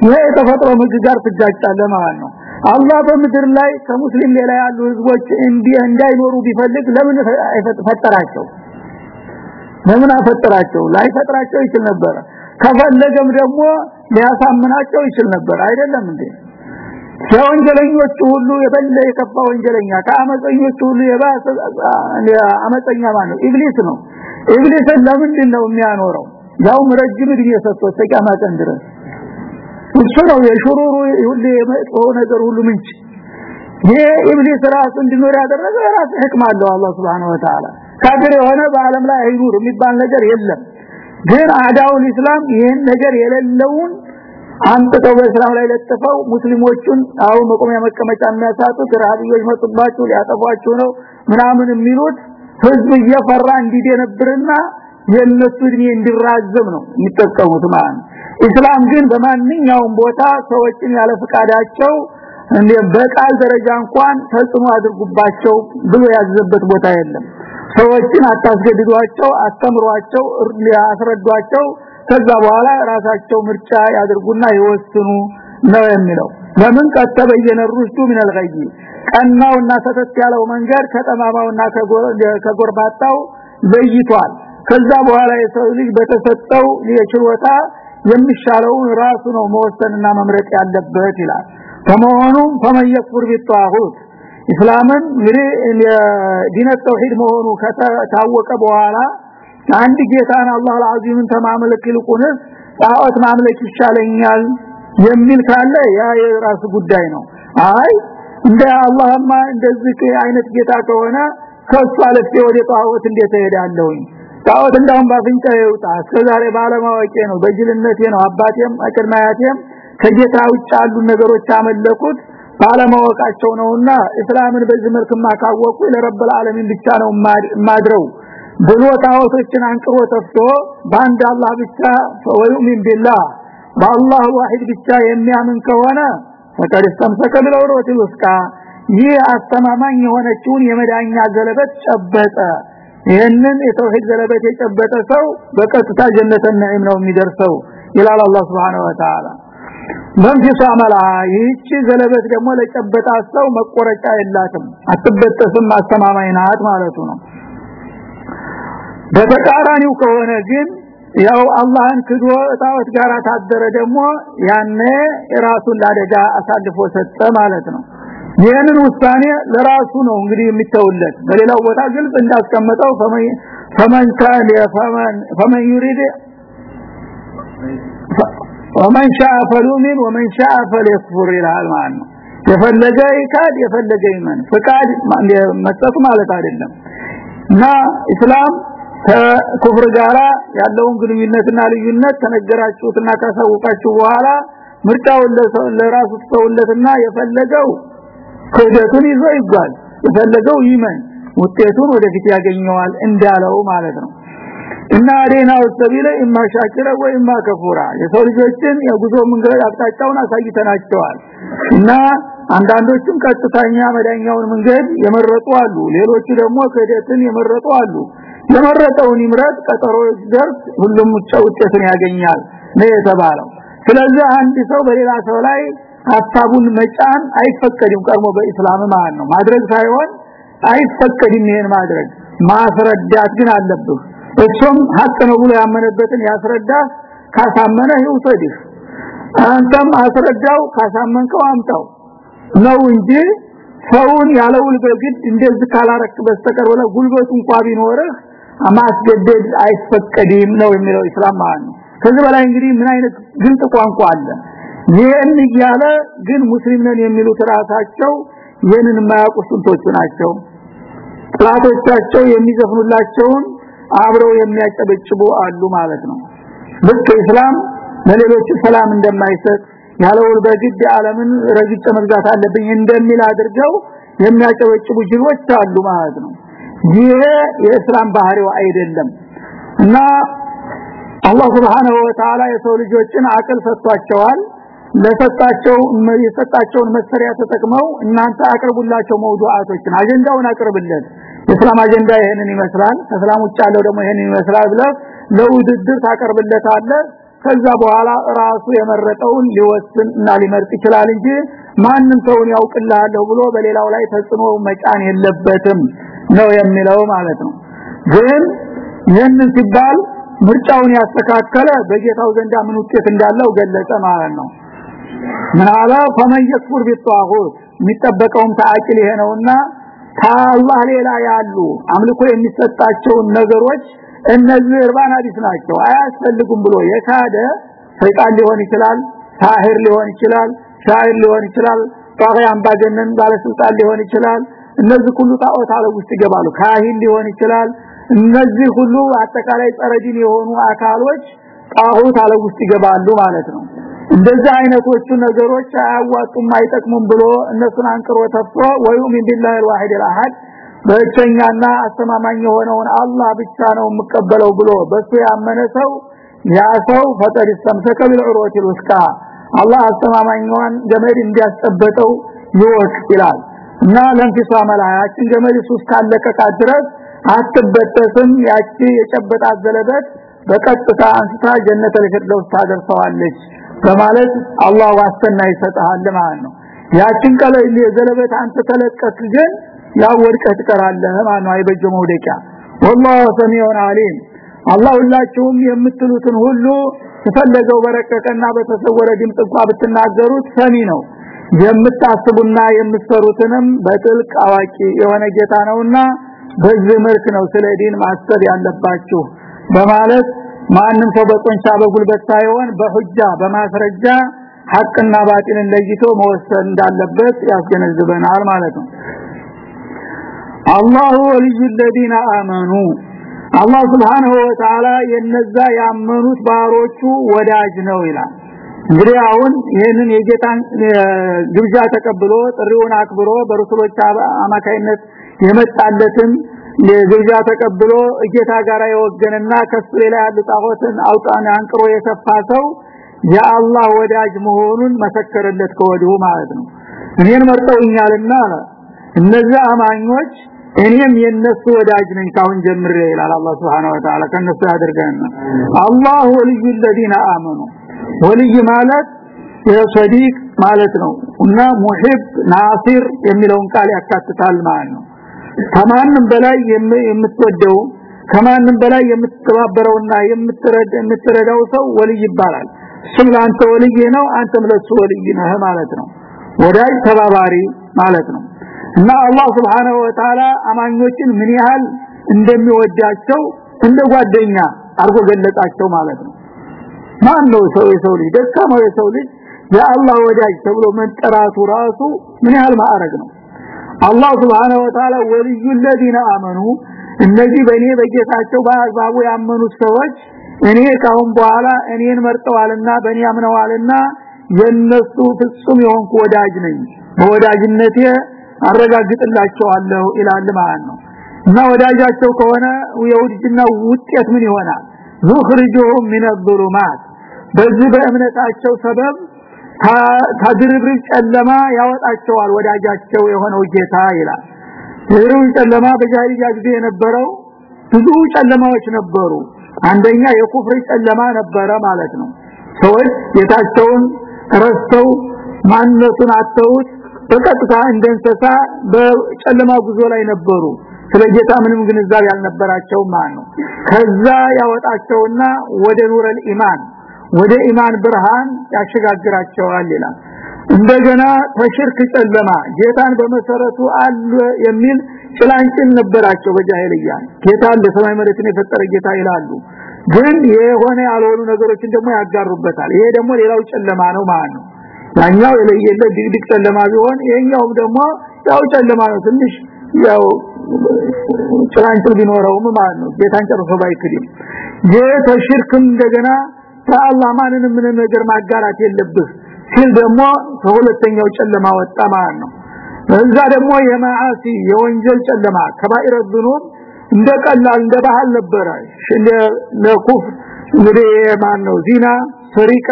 ይሄ የተፈጥሮ ህግ ጋር ትጋጫለህ ማለት ነው። አላህ በምድር ላይ ከሙስሊም ሌላ ያሉ ህዝቦች እንዲህ እንዳይኖሩ ቢፈልግ ለምን ፈጠራቸው? ለምን አፈጠራቸው? ላይፈጥራቸው ይችል ነበር። ከፈለገም ደግሞ ሊያሳምናቸው ይችል ነበር። አይደለም እንዴ? ከወንጀለኞቹ ሁሉ የበለ የከፋ ወንጀለኛ ከአመፀኞቹ ሁሉ የባሰ አመፀኛ ማለት ኢብሊስ ነው። ኢብሊስን ለምንድን ነው የሚያኖረው? ያው ረጅም እድሜ ሰጥቶ ቀን ድረስ እሱ ነው የሽሩሩ ሁሉ የመጥፎ ነገር ሁሉ ምንጭ። ይሄ ኢብሊስ ራሱ እንዲኖር ያደረገ ራሱ ህክማ አለው አላህ سبحانه وتعالى ካፍር የሆነ በአለም ላይ አይኑር የሚባል ነገር የለም። ግን አዳውን እስላም ይሄን ነገር የሌለውን አንጥተው በእስላም ላይ ለጥፈው ሙስሊሞቹን አው መቆሚያ መቀመጫ የሚያሳጡት ረሃብዮች መጡባችሁ ሊያጠፏችሁ ነው ምናምን የሚሉት ህዝብ እየፈራ እንዲደነብርና የነሱ እድሜ እንዲራዘም ነው የሚጠቀሙት ማለት እስላም ግን በማንኛውም ቦታ ሰዎችን ያለ ፍቃዳቸው እንደ በቃል ደረጃ እንኳን ተጽዕኖ አድርጉባቸው ብሎ ያዘበት ቦታ የለም። ሰዎችን አታስገድዷቸው አስተምሯቸው ያስረዷቸው ከዛ በኋላ ራሳቸው ምርጫ ያድርጉና ይወስኑ ነው የሚለው። ለምን ከተበየነ ሩሽዱ ምን አልገይ ቀናውና ተተት ያለው መንገድ ከጠማማውና ከጎርባጣው ለይቷል። ከዛ በኋላ የሰው ልጅ በተሰጠው የችሎታ የሚሻለውን ራሱ ነው መወሰንና መምረጥ ያለበት ይላል። ከመሆኑም ፈመየኩር ቢጣሁት እስላምን እንግዲህ ዲነ ተውሂድ መሆኑ ከታወቀ በኋላ አንድ ጌታን አላህ አልዓዚምን ተማመለክ ይልቁንስ ጣዖት ማምለክ ይሻለኛል የሚል ካለ ያ የራሱ ጉዳይ ነው። አይ እንደ አላህማ እንደዚህ አይነት ጌታ ከሆነ ከሱ አለፌ ወደ ጣዖት እንዴት እሄዳለሁኝ ጣዖት እንዳሁን ባፍንጫ ይውጣ። እስከዛሬ ባለማወቄ ነው በጅልነቴ ነው። አባቴም አቅርናያቴም ከጌታ ውጭ ያሉ ነገሮች አመለኩት ባለማወቃቸው ነውና እስላምን በዚህ መልክ ማካወቁ ለረብል ዓለሚን ብቻ ነው ማድረው ብሎ ታወቶችን አንቅሮ ተፍቶ በአንድ አላህ ብቻ ወይኡሚን ቢላህ በአላህ ዋሂድ ብቻ የሚያምን ከሆነ ፈቀድ ተምሰከ ቢልዑሩት ይህ አስተማማኝ የሆነችውን የመዳኛ ዘለበት ጨበጠ። ይህንን የተውሂድ ዘለበት የጨበጠ ሰው በቀጥታ ጀነተ ነዒም ነው የሚደርሰው ይላል አላህ Subhanahu Wa Ta'ala መንፈስ አመላ ይህች ዘለበት ደግሞ ለጨበጣ ሰው መቆረጫ የላትም አትበጠስም አስተማማኝ ናት ማለቱ ነው። በተቃራኒው ከሆነ ግን ያው አላህን ክዶ ጣዖት ጋር ታደረ ደግሞ ያኔ ራሱን ለአደጋ አሳልፎ ሰጠ ማለት ነው ይህንን ውሳኔ ለራሱ ነው እንግዲህ የሚተውለት። በሌላው ቦታ ግልጽ እንዳስቀመጠው ፈመን ካን ፈመን ፈመን ይሪድ ወመን ሻአ ፈሉሚን ወመን ሻአ ፈለክፉር ይላል ማለት የፈለገ ይካድ የፈለገ ይመን። ፍቃድ መስጠቱ ማለት አይደለም። እና እስላም ከኩፍር ጋራ ያለውን ግንኙነትና ልዩነት ተነገራችሁትና ካሳወቃችሁ በኋላ ምርጫውን ለራሱ ተውለትና የፈለገው ክህደቱን ይዞ ይጓል የፈለገው ይመን ውጤቱን ወደፊት ያገኘዋል እንዳለው ማለት ነው። እና አዴና ወሰቢለ ኢማ ሻኪረ ወኢማ ከፉራ የሰው ልጆችን የጉዞ መንገድ አቅጣጫውን አሳይተናቸዋል። እና አንዳንዶቹም ቀጥታኛ መዳኛውን መንገድ የመረጡ አሉ። ሌሎቹ ደግሞ ክህደትን የመረጡ አሉ። የመረጠውን ይምረጥ ቀጠሮ ደርስ ሁሉም ውጤትን ያገኛል ነው የተባለው። ስለዚህ አንድ ሰው በሌላ ሰው ላይ ሐሳቡን መጫን አይፈቀድም ቀርሞ በእስላም ማለት ነው። ማድረግ ሳይሆን አይፈቀድም ይሄን ማድረግ። ማስረዳት ግን አለብህ። እሱም ሀቅ ነው ብሎ ያመነበትን ያስረዳ ካሳመነ ይውሰድህ። አንተም አስረዳው ካሳመንከው አምጣው ነው እንጂ ሰውን ያለውል በግድ እንደዚህ ካላረክ በስተቀር ወላ ጉልበቱ እንኳን ቢኖርህ ማስገደድ አይፈቀድም ነው የሚለው እስላም ማለት ነው። ከዚህ በላይ እንግዲህ ምን አይነት ግልጽ ቋንቋ አለ ይሄን እያለ ግን ሙስሊም ነን የሚሉት ራሳቸው ይህንን የማያውቁ ስንቶቹ ናቸው? ጥላቶቻቸው የሚዘፍኑላቸውን አብረው የሚያጨበጭቡ አሉ ማለት ነው። ልክ እስላም ለሌሎች ሰላም እንደማይሰጥ ያለውል በግድ ዓለምን ረግጬ መግዛት አለብኝ እንደሚል አድርገው የሚያጨበጭቡ ጅሎች አሉ ማለት ነው። ይሄ የእስላም ባህሪው አይደለም እና አላህ Subhanahu Wa Ta'ala የሰው ልጆችን አቅል ሰጥቷቸዋል ለሰጣቸው የሰጣቸውን መሰሪያ ተጠቅመው እናንተ አቅርቡላቸው መውዱዓቶችን አጀንዳውን አቅርብለት የእስላም አጀንዳ ይሄንን ይመስላል። ከእስላም ውጭ ያለው ደግሞ ይሄንን ይመስላል ብለ ለውድድር ታቀርብለታለህ። ከዛ በኋላ ራሱ የመረጠውን ሊወስን እና ሊመርጥ ይችላል እንጂ ማንም ሰውን ያውቅልሃለሁ ብሎ በሌላው ላይ ተጽዕኖ መጫን የለበትም ነው የሚለው ማለት ነው። ግን ይህንን ሲባል ምርጫውን ያስተካከለ በጌታው ዘንዳ ምን ውጤት እንዳለው ገለጸ ማለት ነው ምን አለ ፈመን የክፉር ቢጧሁት የሚጠበቀውም ከአላህ ሌላ ያሉ አምልኮ የሚሰጣቸውን ነገሮች እነዚህ እርባና ቢስ ናቸው። አያስፈልጉም ብሎ የካደ ሰይጣን ሊሆን ይችላል ሳሂር ሊሆን ይችላል ሻይር ሊሆን ይችላል ጣጋ አምባገነን ባለስልጣን ሊሆን ይችላል። እነዚህ ሁሉ ጣዖት አለ ውስጥ ይገባሉ። ካሂን ሊሆን ይችላል። እነዚህ ሁሉ አጠቃላይ ጸረዲን የሆኑ አካሎች ጣዖት አለ ውስጥ ይገባሉ ማለት ነው እንደዚህ አይነቶቹ ነገሮች አያዋጡም አይጠቅሙም ብሎ እነሱን አንቅሮ ተፍቶ ወይም ቢላሂ الواحد الاحد በእቸኛና አስተማማኝ የሆነውን አላህ ብቻ ነው የምቀበለው ብሎ በሱ ያመነ ሰው ያ ሰው ፈጠር ይስተምሰከ بالعروه الوثقى አላህ አስተማማኝዋን ገመድ እንዲያስጠበጠው ይወቅ ይላል እና ለንፊሷ መላያችን ገመድ ሱስ ካለቀቃ ድረስ አትበጠስም ያቺ የጨበጣት ዘለበት በቀጥታ አንስታ ጀነተ ለፊርደውስ ታደርሰዋለች በማለት አላህ ዋስትና ይሰጣል ማለት ነው ያችን ቀለ ዘለበት አንተ ተለቀቅ ግን ያው ወድቀህ ትቀራለህ ማለት ነው አይበጀ መውደቂያ والله سميع عليم አላህ ሁላችሁም የምትሉትን ሁሉ ተፈለገው በረቀቀና በተሰወረ ድምጽ እንኳን ብትናገሩት ሰሚ ነው የምታስቡና የምትሰሩትንም በጥልቅ አዋቂ የሆነ ጌታ ነውና በዚህ መልክ ነው ስለ ዲን ማሰብ ያለባችሁ በማለት ማንም ሰው በቆንቻ በጉልበት ሳይሆን በሁጃ በማስረጃ ሐቅና ባጢልን ለይቶ መወሰን እንዳለበት ያስገነዝበናል ማለት ነው አላሁ ወልዩ الذين آمنوا አላህ Subhanahu Wa Ta'ala የነዛ ያመኑት ባሮቹ ወዳጅ ነው ይላል እንግዲህ አሁን ይሄንን የጌታን ግብዣ ተቀብሎ ጥሪውን አክብሮ በረሱሎች አማካይነት የመጣለትን ለግብዣ ተቀብሎ እጌታ ጋራ የወገነና ከሱ ሌላ ያሉ ጣዖትን አውጣን አንቅሮ የሰፋ ሰው የአላህ ወዳጅ መሆኑን መሰከረለት ከወዲሁ ማለት ነው እኔን መርጠውኛልና እነዚህ አማኞች እኔም የነሱ ወዳጅ ነኝ ካሁን ጀምሬ ይላል አላህ Subhanahu Wa Ta'ala ከነሱ ያደርገን አላህ ወልዩ الذين آمنوا ወልይ ማለት የሰዲቅ ማለት ነው እና ሙሂብ ናሲር የሚለውን ቃል ያካትታል ማለት ነው ከማንም በላይ የምትወደው ከማንም በላይ የምትተባበረውና የምትረዳ የምትረዳው ሰው ወልይ ይባላል። እሱም ለአንተ ወልይ ነው አንተም ለሱ ወልይ ነህ ማለት ነው። ወዳጅ ተባባሪ ማለት ነው። እና አላህ Subhanahu Wa Ta'ala አማኞችን ምን ያህል እንደሚወዳቸው እንደ ጓደኛ አርጎ ገለጻቸው ማለት ነው። ማን ነው ሰው የሰው ልጅ? ደካማው የሰው ልጅ የአላህ ወዳጅ ተብሎ መጠራቱ ራሱ ምን ያህል ማዕረግ ነው አላህ Subhanahu Wa Ta'ala ወልዩ الذين آمنوا እነዚህ በእኔ በጌታቸው በአግባቡ ያመኑት ሰዎች እኔ ካሁን በኋላ እኔን መርጠዋልና በእኔ አምነዋልና የነሱ ፍጹም የሆንኩ ወዳጅ ነኝ በወዳጅነቴ አረጋግጥላቸዋለሁ ይላል ማለት ነው እና ወዳጃቸው ከሆነ የውድጅና ውጤት ምን ይሆናል ዙኽርጁሁም ሚን الظلمات በዚህ በእምነታቸው ሰበብ ከድርብርብ ጨለማ ያወጣቸዋል ወዳጃቸው የሆነው ጌታ ይላል። ድርብርብ ጨለማ በጃሂልያ ጊዜ የነበረው ብዙ ጨለማዎች ነበሩ። አንደኛ የኩፍር ጨለማ ነበረ ማለት ነው። ሰዎች ጌታቸውን ረስተው ማንነቱን አተውት በቀጥታ እንደንሰሳ በጨለማ ጉዞ ላይ ነበሩ። ስለ ጌታ ምንም ግንዛቤ ያልነበራቸው ማን ነው። ከዛ ያወጣቸውና ወደ ኑረል ኢማን ወደ ኢማን ብርሃን ያሸጋግራቸዋል ይላል። እንደገና ተሽርክ ጨለማ ጌታን በመሰረቱ አለ የሚል ጭላንጭል ነበራቸው በጃሂልያ። ጌታ ለሰማይ መሬትን የፈጠረ ጌታ ይላሉ። ግን የሆነ ያልሆኑ ነገሮችን ደግሞ ያጋሩበታል። ይሄ ደግሞ ሌላው ጨለማ ነው ማለት ነው። ያኛው የለየለ ድግድግ ጨለማ ቢሆን ይሄኛውም ደግሞ ያው ጨለማ ነው ትንሽ ያው ጭላንጭል ቢኖረውም ማለት ነው። ጌታን ጨርሶ ባይክድም። የተሽርክም እንደገና ከአላህ ማንንም ምን ነገር ማጋራት የለብህ ሲል ደግሞ ከሁለተኛው ጨለማ ወጣ ማለት ነው። እዛ ደግሞ የማዓሲ የወንጀል ጨለማ ከባይረ ዝኑብ እንደ ቀላል ነበረ። እንደ ለኩፍር እንግዲህ ማን ዚና ሰሪቃ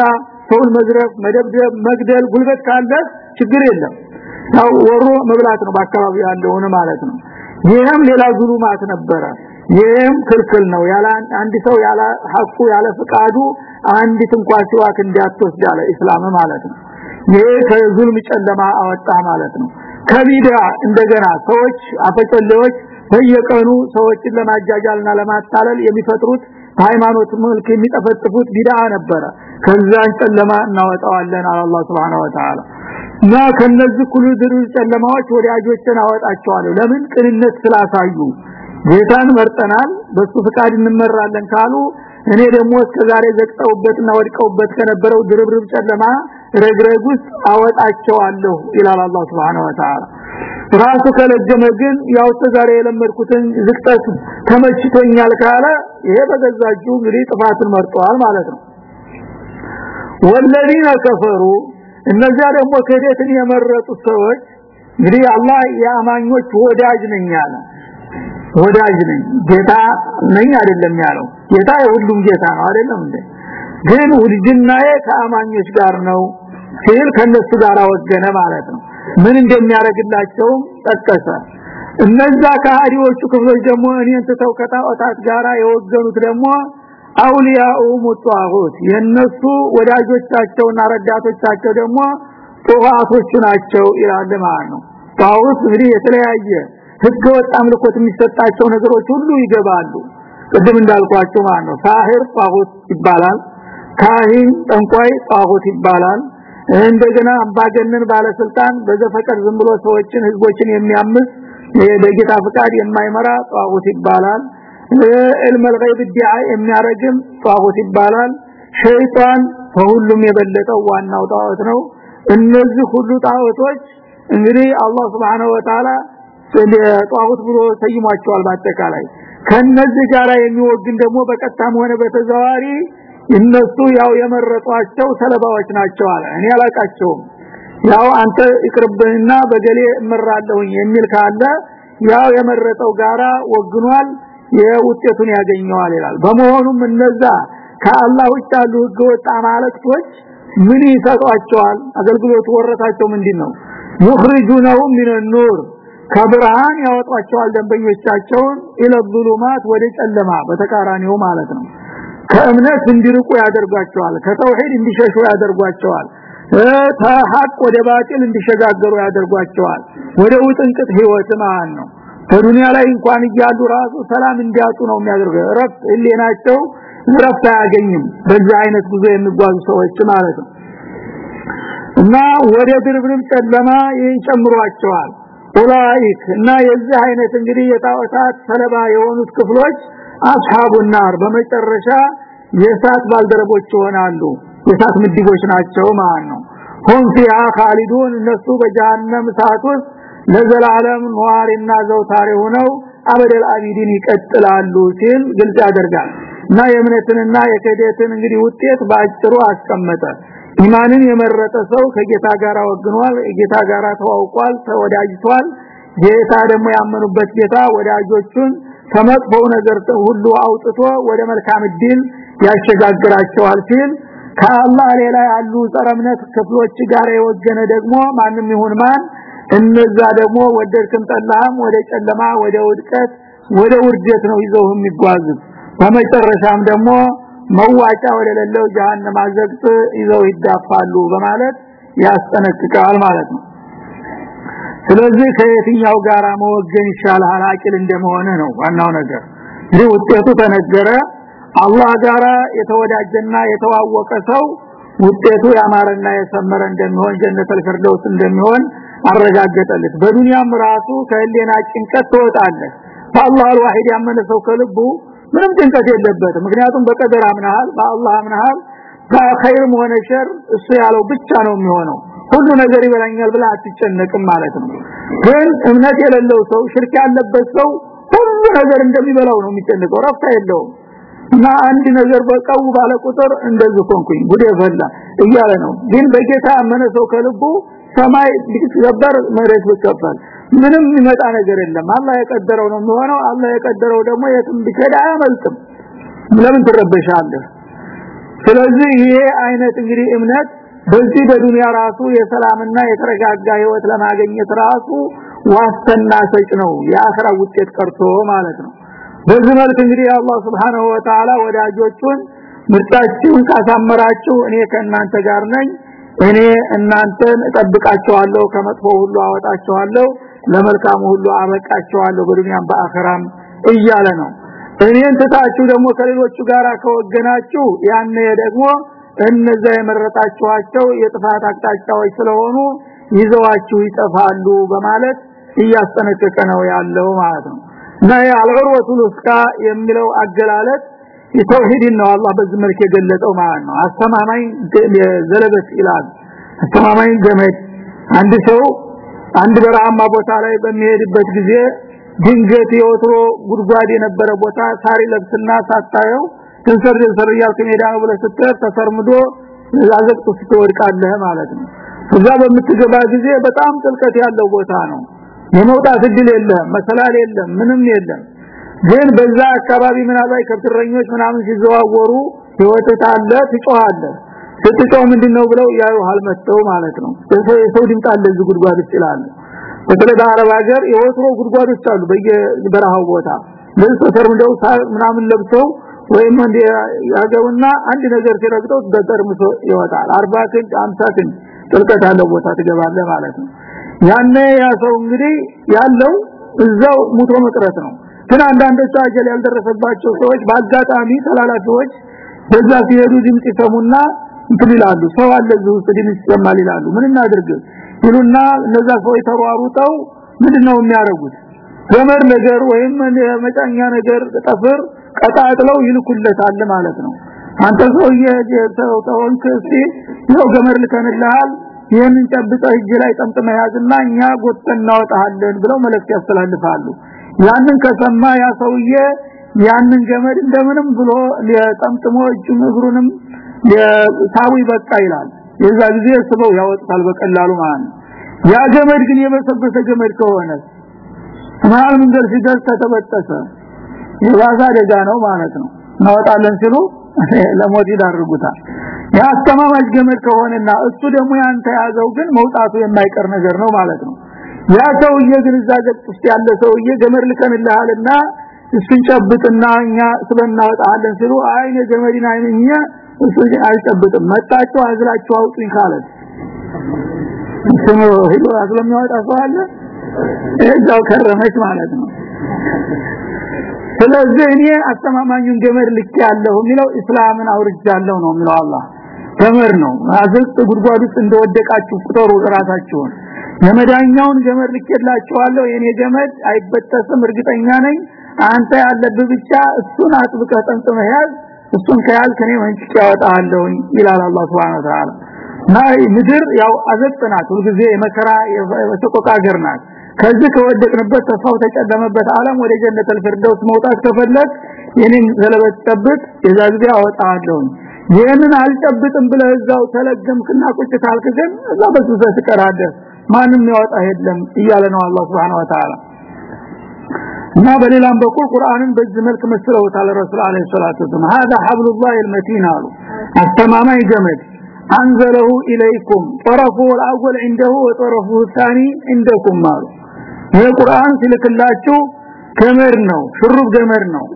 ሰውን መዝረፍ መደብደብ መግደል ጉልበት ካለ ችግር የለም። ያው ወሮ መብላት ነው በአካባቢው ያለውን ማለት ነው። ይህም ሌላ ዙሉማት ነበረ። ይሄም ክልክል ነው። ያለ አንድ ሰው ያለ ሐቁ ያለ ፍቃዱ አንዲት እንኳን ሲዋክ እንዲያትወስድ ያለ እስላም ማለት ነው። ይሄ ከዙልም ጨለማ አወጣ ማለት ነው። ከቢዳ እንደገና ሰዎች አፈጨለዎች በየቀኑ ሰዎችን ለማጃጃልና ለማታለል የሚፈጥሩት ሃይማኖት መልክ የሚጠፈጥፉት ቢድዓ ነበረ። ከዛን ጨለማ እናወጣዋለን አላህ Subhanahu Wa Ta'ala እና ከነዚህ ሁሉ ድርብ ጨለማዎች ወዳጆችን አወጣቸዋለሁ። ለምን ቅንነት ስላሳዩ ጌታን መርጠናል በሱ ፍቃድ እንመራለን ካሉ እኔ ደግሞ እስከዛሬ ዘቅጠውበትና ወድቀውበት ከነበረው ድርብርብ ጨለማ ረግረግ ውስጥ አወጣቸዋለሁ ይላል አላህ Subhanahu Wa ራሱ ከለጀመ ግን ያው እስከዛሬ የለመድኩትን ዝቅጠት ተመችቶኛል ካለ ይሄ በገዛጁ እንግዲህ ጥፋትን መርጧል ማለት ነው። ወለዲነ ከፈሩ እነዚያ ደግሞ ክህደትን የመረጡ ሰዎች እንግዲህ አላህ የአማኞች ወዳጅ ነኝ ያለ ወዳጅ ነኝ። ጌታ ነኝ አይደለም ያለው። ጌታ የሁሉም ጌታ ነው አይደለም እንዴ? ግን ውድጅናዬ ከአማኞች ጋር ነው ሲል ከነሱ ጋር ወገነ ማለት ነው። ምን እንደሚያደርግላቸው ጠቀሰ። እነዛ ከሃዲዎቹ ክፍሎች ደግሞ እኔን ተተው ከጣዖታት ጋራ የወገኑት ደግሞ አውሊያኡ ሙጣሁት። የነሱ ወዳጆቻቸውና ረዳቶቻቸው ደግሞ ጧዋቶቹ ናቸው ይላል ማለት ነው። ጧውት እንግዲህ የተለያየ ህገ ወጥ አምልኮት የሚሰጣቸው ነገሮች ሁሉ ይገባሉ። ቅድም እንዳልኳችሁ ማለት ነው። ሳህር ጣዖት ይባላል። ካህን ጠንቋይ ጣዖት ይባላል። እንደገና አባገነን ባለስልጣን በዘፈቀድ ዝም ብሎ ሰዎችን ህዝቦችን የሚያምስ በጌታ ፍቃድ የማይመራ ጣዖት ይባላል። ዕልመል ገይብ ዲዓ የሚያረግም ጣዖት ይባላል። ሸይጣን ከሁሉም የበለጠው ዋናው ጣዖት ነው። እነዚህ ሁሉ ጣዖቶች እንግዲህ አላህ Subhanahu Wa Ta'ala ጧውት ብሎ ሰይሟቸዋል በአጠቃላይ። ከነዚህ ጋራ የሚወግን ደግሞ በቀጥታም ሆነ በተዛዋሪ እነሱ ያው የመረጧቸው ሰለባዎች ናቸው አለ። እኔ አላቃቸውም። ያው አንተ ይቅርብህና በገሌ እምራለሁኝ የሚል ካለ ያው የመረጠው ጋራ ወግኗል የውጤቱን ያገኘዋል ይላል። በመሆኑም እነዛ ከአላህ ውጭ ያሉ ህገወጥ አማልክቶች ምን ይሰጧቸዋል? አገልግሎት ወረታቸው ምንድነው? ይخرجونهم من النور ከብርሃን ያወጣቸዋል ደንበኞቻቸውን ኢለዙሉማት ወደ ጨለማ በተቃራኒው ማለት ነው። ከእምነት እንዲርቁ ያደርጓቸዋል ከተውሂድ እንዲሸሹ ያደርጓቸዋል ተሐቅ ወደ ባጢል እንዲሸጋገሩ ያደርጓቸዋል። ወደ ውጥንቅጥ ህይወት ማን ነው። ከዱንያ ላይ እንኳን እያሉ ራሱ ሰላም እንዲያጡ ነው የሚያደርገው። ረፍ ህሊናቸው ረፍት አያገኝም። በዚህ አይነት ጉዞ የሚጓዙ ሰዎች ማለት ነው። እና ወደ ድርብርብ ጨለማ ይጨምሯቸዋል። أولئك እና የዚህ አይነት እንግዲህ የጣዖታት ሰለባ የሆኑት ክፍሎች أصحاب النار በመጨረሻ የእሳት ባልደረቦች ይሆናሉ። የእሳት ምድቦች ናቸው ማለት ነው። ሁም ፊሃ እነሱ በጀሃነም እሳት ውስጥ ለዘላለም ኗሪና ዘውታሪ ሆነው አበደል አቢዲን ይቀጥላሉ ሲል ግልጽ ያደርጋል። እና የእምነትንና የክህደትን እንግዲህ ውጤት ባጭሩ አስቀመጠ ኢማንን የመረጠ ሰው ከጌታ ጋር ወግኗል ጌታ ጋር ተዋውቋል ተወዳጅቷል። ጌታ ደግሞ ያመኑበት ጌታ ወዳጆቹን ከመጥፎው ነገር ሁሉ አውጥቶ ወደ መልካም እድል ያሸጋግራቸዋል ሲል ከአላህ ሌላ ያሉ ጸረምነት ክፍሎች ጋር የወገነ ደግሞ ማንም ይሁን ማን እነዛ ደግሞ ወደድክም ጠላህም ወደ ጨለማ ወደ ውድቀት ወደ ውርደት ነው ይዘው የሚጓዙት። በመጨረሻም ደግሞ መዋጫ ወደሌለው ጀሃነም አዘቅት ይዘው ይዳፋሉ በማለት ያስጠነቅቃል ማለት ነው። ስለዚህ ከየትኛው ጋራ መወገን ይሻላል አቂል እንደመሆነ ነው ዋናው ነገር። ይህ ውጤቱ ተነገረ። አላህ ጋራ የተወዳጀና የተዋወቀ ሰው ውጤቱ ያማረና የሰመረ እንደሚሆን جنة الفردوس እንደሚሆን አረጋገጠለት። በዱንያም ራሱ ከህሊና ጭንቀት ትወጣለህ። በአላህ الواحد ያመነ ሰው ከልቡ ምንም ጭንቀት የለበትም። ምክንያቱም በቀደር አምናሃል በአላህ አምናሃል ከኸይርም ሆነ ሸር እሱ ያለው ብቻ ነው የሚሆነው። ሁሉ ነገር ይበላኛል ብላ አትጨነቅም ማለት ነው። ግን እምነት የሌለው ሰው ሽርክ ያለበት ሰው ሁሉ ነገር እንደሚበላው ነው የሚጨነቀው ረፍታ የለውም። እና አንድ ነገር በቀው ባለ ቁጥር እንደዚህ ኮንኩኝ ጉዴ ፈላ እያለ ነው። ግን በጌታ አመነ ሰው ከልቡ ሰማይ ቢከበር መሬት ቢከበር ምንም ይመጣ ነገር የለም። አላህ የቀደረው ነው የሚሆነው። አላህ የቀደረው ደግሞ የትም ቢከዳ አያመልጥም። ለምን ትረበሻለህ? ስለዚህ ይሄ አይነት እንግዲህ እምነት በዚህ በዱንያ ራሱ የሰላምና የተረጋጋ ህይወት ለማግኘት ራሱ ዋስትና ሰጭ ነው። የአኺራ ውጤት ቀርቶ ማለት ነው። በዚህ መልክ እንግዲህ አላህ Subhanahu Wa Ta'ala ወዳጆቹን ምርጫችሁን ካሳመራችሁ እኔ ከእናንተ ጋር ነኝ። እኔ እናንተን እጠብቃቸዋለሁ ከመጥፎ ሁሉ አወጣቸዋለሁ ለመልካም ሁሉ አበቃቸዋለሁ በዱንያም በአኺራም እያለ ነው። እኔን ትታችሁ ደግሞ ከሌሎቹ ጋር ከወገናችሁ ያኔ ደግሞ እነዛ የመረጣችኋቸው የጥፋት አቅጣጫዎች ስለሆኑ ይዘዋችሁ ይጠፋሉ በማለት እያስጠነቀቀ ነው ያለው ማለት ነው። እና የአልዑርወቱል ውስቃ የሚለው አገላለጥ የተውሂድ ነው አላህ በዚህ መልክ የገለጸው ማለት ነው። አስተማማኝ ዘለበት ይላል አስተማማኝ ገመድ አንድ ሰው አንድ በረሃማ ቦታ ላይ በሚሄድበት ጊዜ ድንገት የወትሮ ጉድጓድ የነበረ ቦታ ሳሪ ለብስና ሳታየው ትንሰር ትንሰር ያልክ ሜዳ ነው ብለህ ስትሄድ ተሰርምዶ አዘቅት ውስጥ ትወድቃለህ ማለት ነው። እዛ በምትገባ ጊዜ በጣም ጥልቀት ያለው ቦታ ነው። የመውጣት እድል የለም መሰላል የለም ምንም የለም። ግን በዛ አካባቢ ምናልባት ከብትረኞች ምናምን ሲዘዋወሩ ህይወት አለ ትጮሃለህ ስትጮህ ምንድነው ብለው ያዩሃል መጥተው ማለት ነው። ሰው ድምፅ አለ እዚህ ጉድጓድ ይላል። በተለይ በአረብ ሀገር የወትሮ ጉድጓዶች አሉ በየበረሃው ቦታ። ለዚህ ተሰርምደው ምናምን ለብሰው ወይም እንደ ያገውና አንድ ነገር ሲረግጠው በተርምሶ ይወጣል። 40 ክንድ 50 ክንድ ጥልቀት ያለው ቦታ ትገባለህ ማለት ነው። ያኔ ያ ሰው እንግዲህ ያለው እዛው ሙቶ መቅረት ነው። ግን አንዳንዶቹ አጀል ያልደረሰባቸው ሰዎች በአጋጣሚ ተላላፊዎች በዛ ሲሄዱ ድምጽ ይሰሙና እንትን ይላሉ። ሰው አለ እዚህ ውስጥ ድምጽ ይላሉ። ምን እናድርግ? ይሉና እነዛ ሰዎች ተሯሩጠው ምንድነው የሚያደርጉት? ገመድ ነገር ወይም መጫኛ ነገር ጠፍር ቀጣጥለው ይልኩለታል ማለት ነው። አንተ ሰውዬ ተወንክ እስቲ ነው ገመድ ልከንልሃል ይህንን ጨብጠህ እጅ ላይ ጠምጥመህ ያዝና እኛ ጎተን እናወጣለን ብለው መልእክት ያስተላልፋሉ። ያንን ከሰማ ያ ሰውዬ ያንን ገመድ እንደምንም ብሎ ጠምጥሞ እጁን እግሩንም ታዊ በቃ ይላል። የዛ ጊዜ ስበው ያወጣል በቀላሉ ማለት ያ ገመድ ግን የበሰበሰ ገመድ ከሆነ ማን መንገድ ሲደርስ ተተበጠሰ። የባዛ አደጋ ነው ማለት ነው። እናወጣለን ሲሉ [LAUGHS] ለሞት ይዳርጉታል። ያስተማማጅ ገመድ ከሆነና እሱ ደግሞ ያንተ ያዘው ግን መውጣቱ የማይቀር ነገር ነው ማለት ነው። ያ ሰውዬ ግን እዛ ገጽ ውስጥ ያለ ሰውዬ ገመድ ልከንልሃልና እሱን እኛ ስለናወጣለን ሲሉ አይኔ ገመድን አይነኛ እሱ አልጨብጥም መጣችሁ አዝላችሁ አውጡኝ ካለ ስሙ ሄዶ አዝለሚያወጣ ሰው አለ። ከረመች ማለት ነው። ስለዚህ እኔ አስተማማኙን ገመድ ልክ ያለው የሚለው እስላምን አውርጃለሁ ነው የሚለው አላህ። ገመድ ነው። አዘቅት ጉድጓድ ውስጥ እንደወደቃችሁ ቁጠሩ ራሳችሁን የመዳኛውን ገመድ ልኬላችኋለሁ። የኔ ገመድ አይበጠስም እርግጠኛ ነኝ። አንተ ያለብህ ብቻ እሱን አጥብቀህ ጠንጥመህ ያዝ እሱን ከያዝክ እኔ መንጭቅ ያወጣለሁ ይላል አላህ Subhanahu Wa Ta'ala ናይ ምድር ያው አዘጥናት ሁልጊዜ የመከራ የሰቆቃ ሀገር ናት። ከዚህ ከወደቅንበት ተስፋው ተጨለመበት ዓለም ወደ ጀነተል ፊርደውስ መውጣት ከፈለክ የኔን ዘለበት ጠብቅ የዛ ጊዜ አወጣለሁ ይሄንን አልጨብጥም ብለህ እዛው ተለገምክና ቁጭ ካልክ ግን እዛ በሱ ተቀራደ ማንም ያወጣ የለም እያለ ነው አላህ Subhanahu Wa Ta'ala እና በሌላም በኩል ቁርአንን በዚህ መልክ መስለውታል ረሱል አለይሂ ሰላቱ ወሰለም هذا حبل الله المتين አሉ አስተማማኝ ገመድ አንዘለሁ ኢለይኩም طرفه الاول عنده وطرفه الثاني عندكم አሉ ይሄ ቁርአን ሲልክላችሁ ገመድ ነው ሽሩብ ገመድ ነው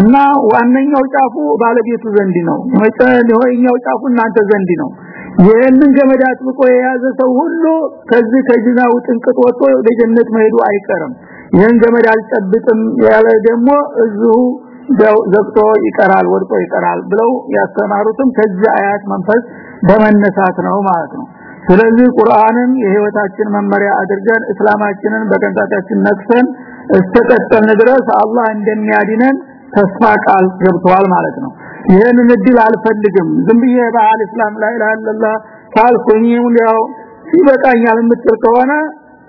እና ዋነኛው ጫፉ ባለቤቱ ዘንድ ነው መጨረሻው ጫፉ እናንተ ዘንድ ነው ይሄንን ገመድ አጥብቆ የያዘ ሰው ሁሉ ከዚህ ከጅናው ጥንቅጥ ወጥቶ ወደ ጀነት መሄዱ አይቀርም ይሄን ገመድ አልጨብጥም ያለ ደግሞ እዚሁ ዘግቶ ይቀራል ወድቆ ይቀራል ብለው ያስተማሩትም ከዚህ አያት መንፈስ በመነሳት ነው ማለት ነው። ስለዚህ ቁርአንን የህይወታችን መመሪያ አድርገን እስላማችንን በቀንጣታችን ነክሰን እስተቀጠልን ድረስ አላህ እንደሚያድነን ተስፋ ቃል ገብቷል ማለት ነው። ይሄንን እድል አልፈልግም። ዝም ብዬ በአል እስላም ላይ ኢላሃ ካልኩኝ ያው ይበቃኛል የምትል ከሆነ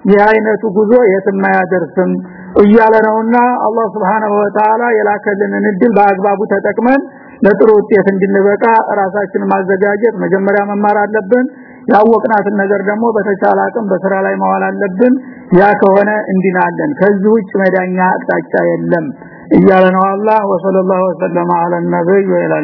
ይህ አይነቱ ጉዞ የትም አያደርስም እያለ ነውና አላህ Subhanahu Wa Ta'ala የላከልንን እድል በአግባቡ ተጠቅመን ለጥሩ ውጤት እንድንበቃ ራሳችን ማዘጋጀት መጀመሪያ መማር አለብን። ያወቅናትን ነገር ደግሞ በተቻለ አቅም በስራ ላይ ማዋል አለብን። ያ ከሆነ እንዲናለን ከዚህ ውጭ መዳኛ አቅጣጫ የለም እያለ ነው አላህ። ወሰለላሁ ዐለ ነብይ ወኢላ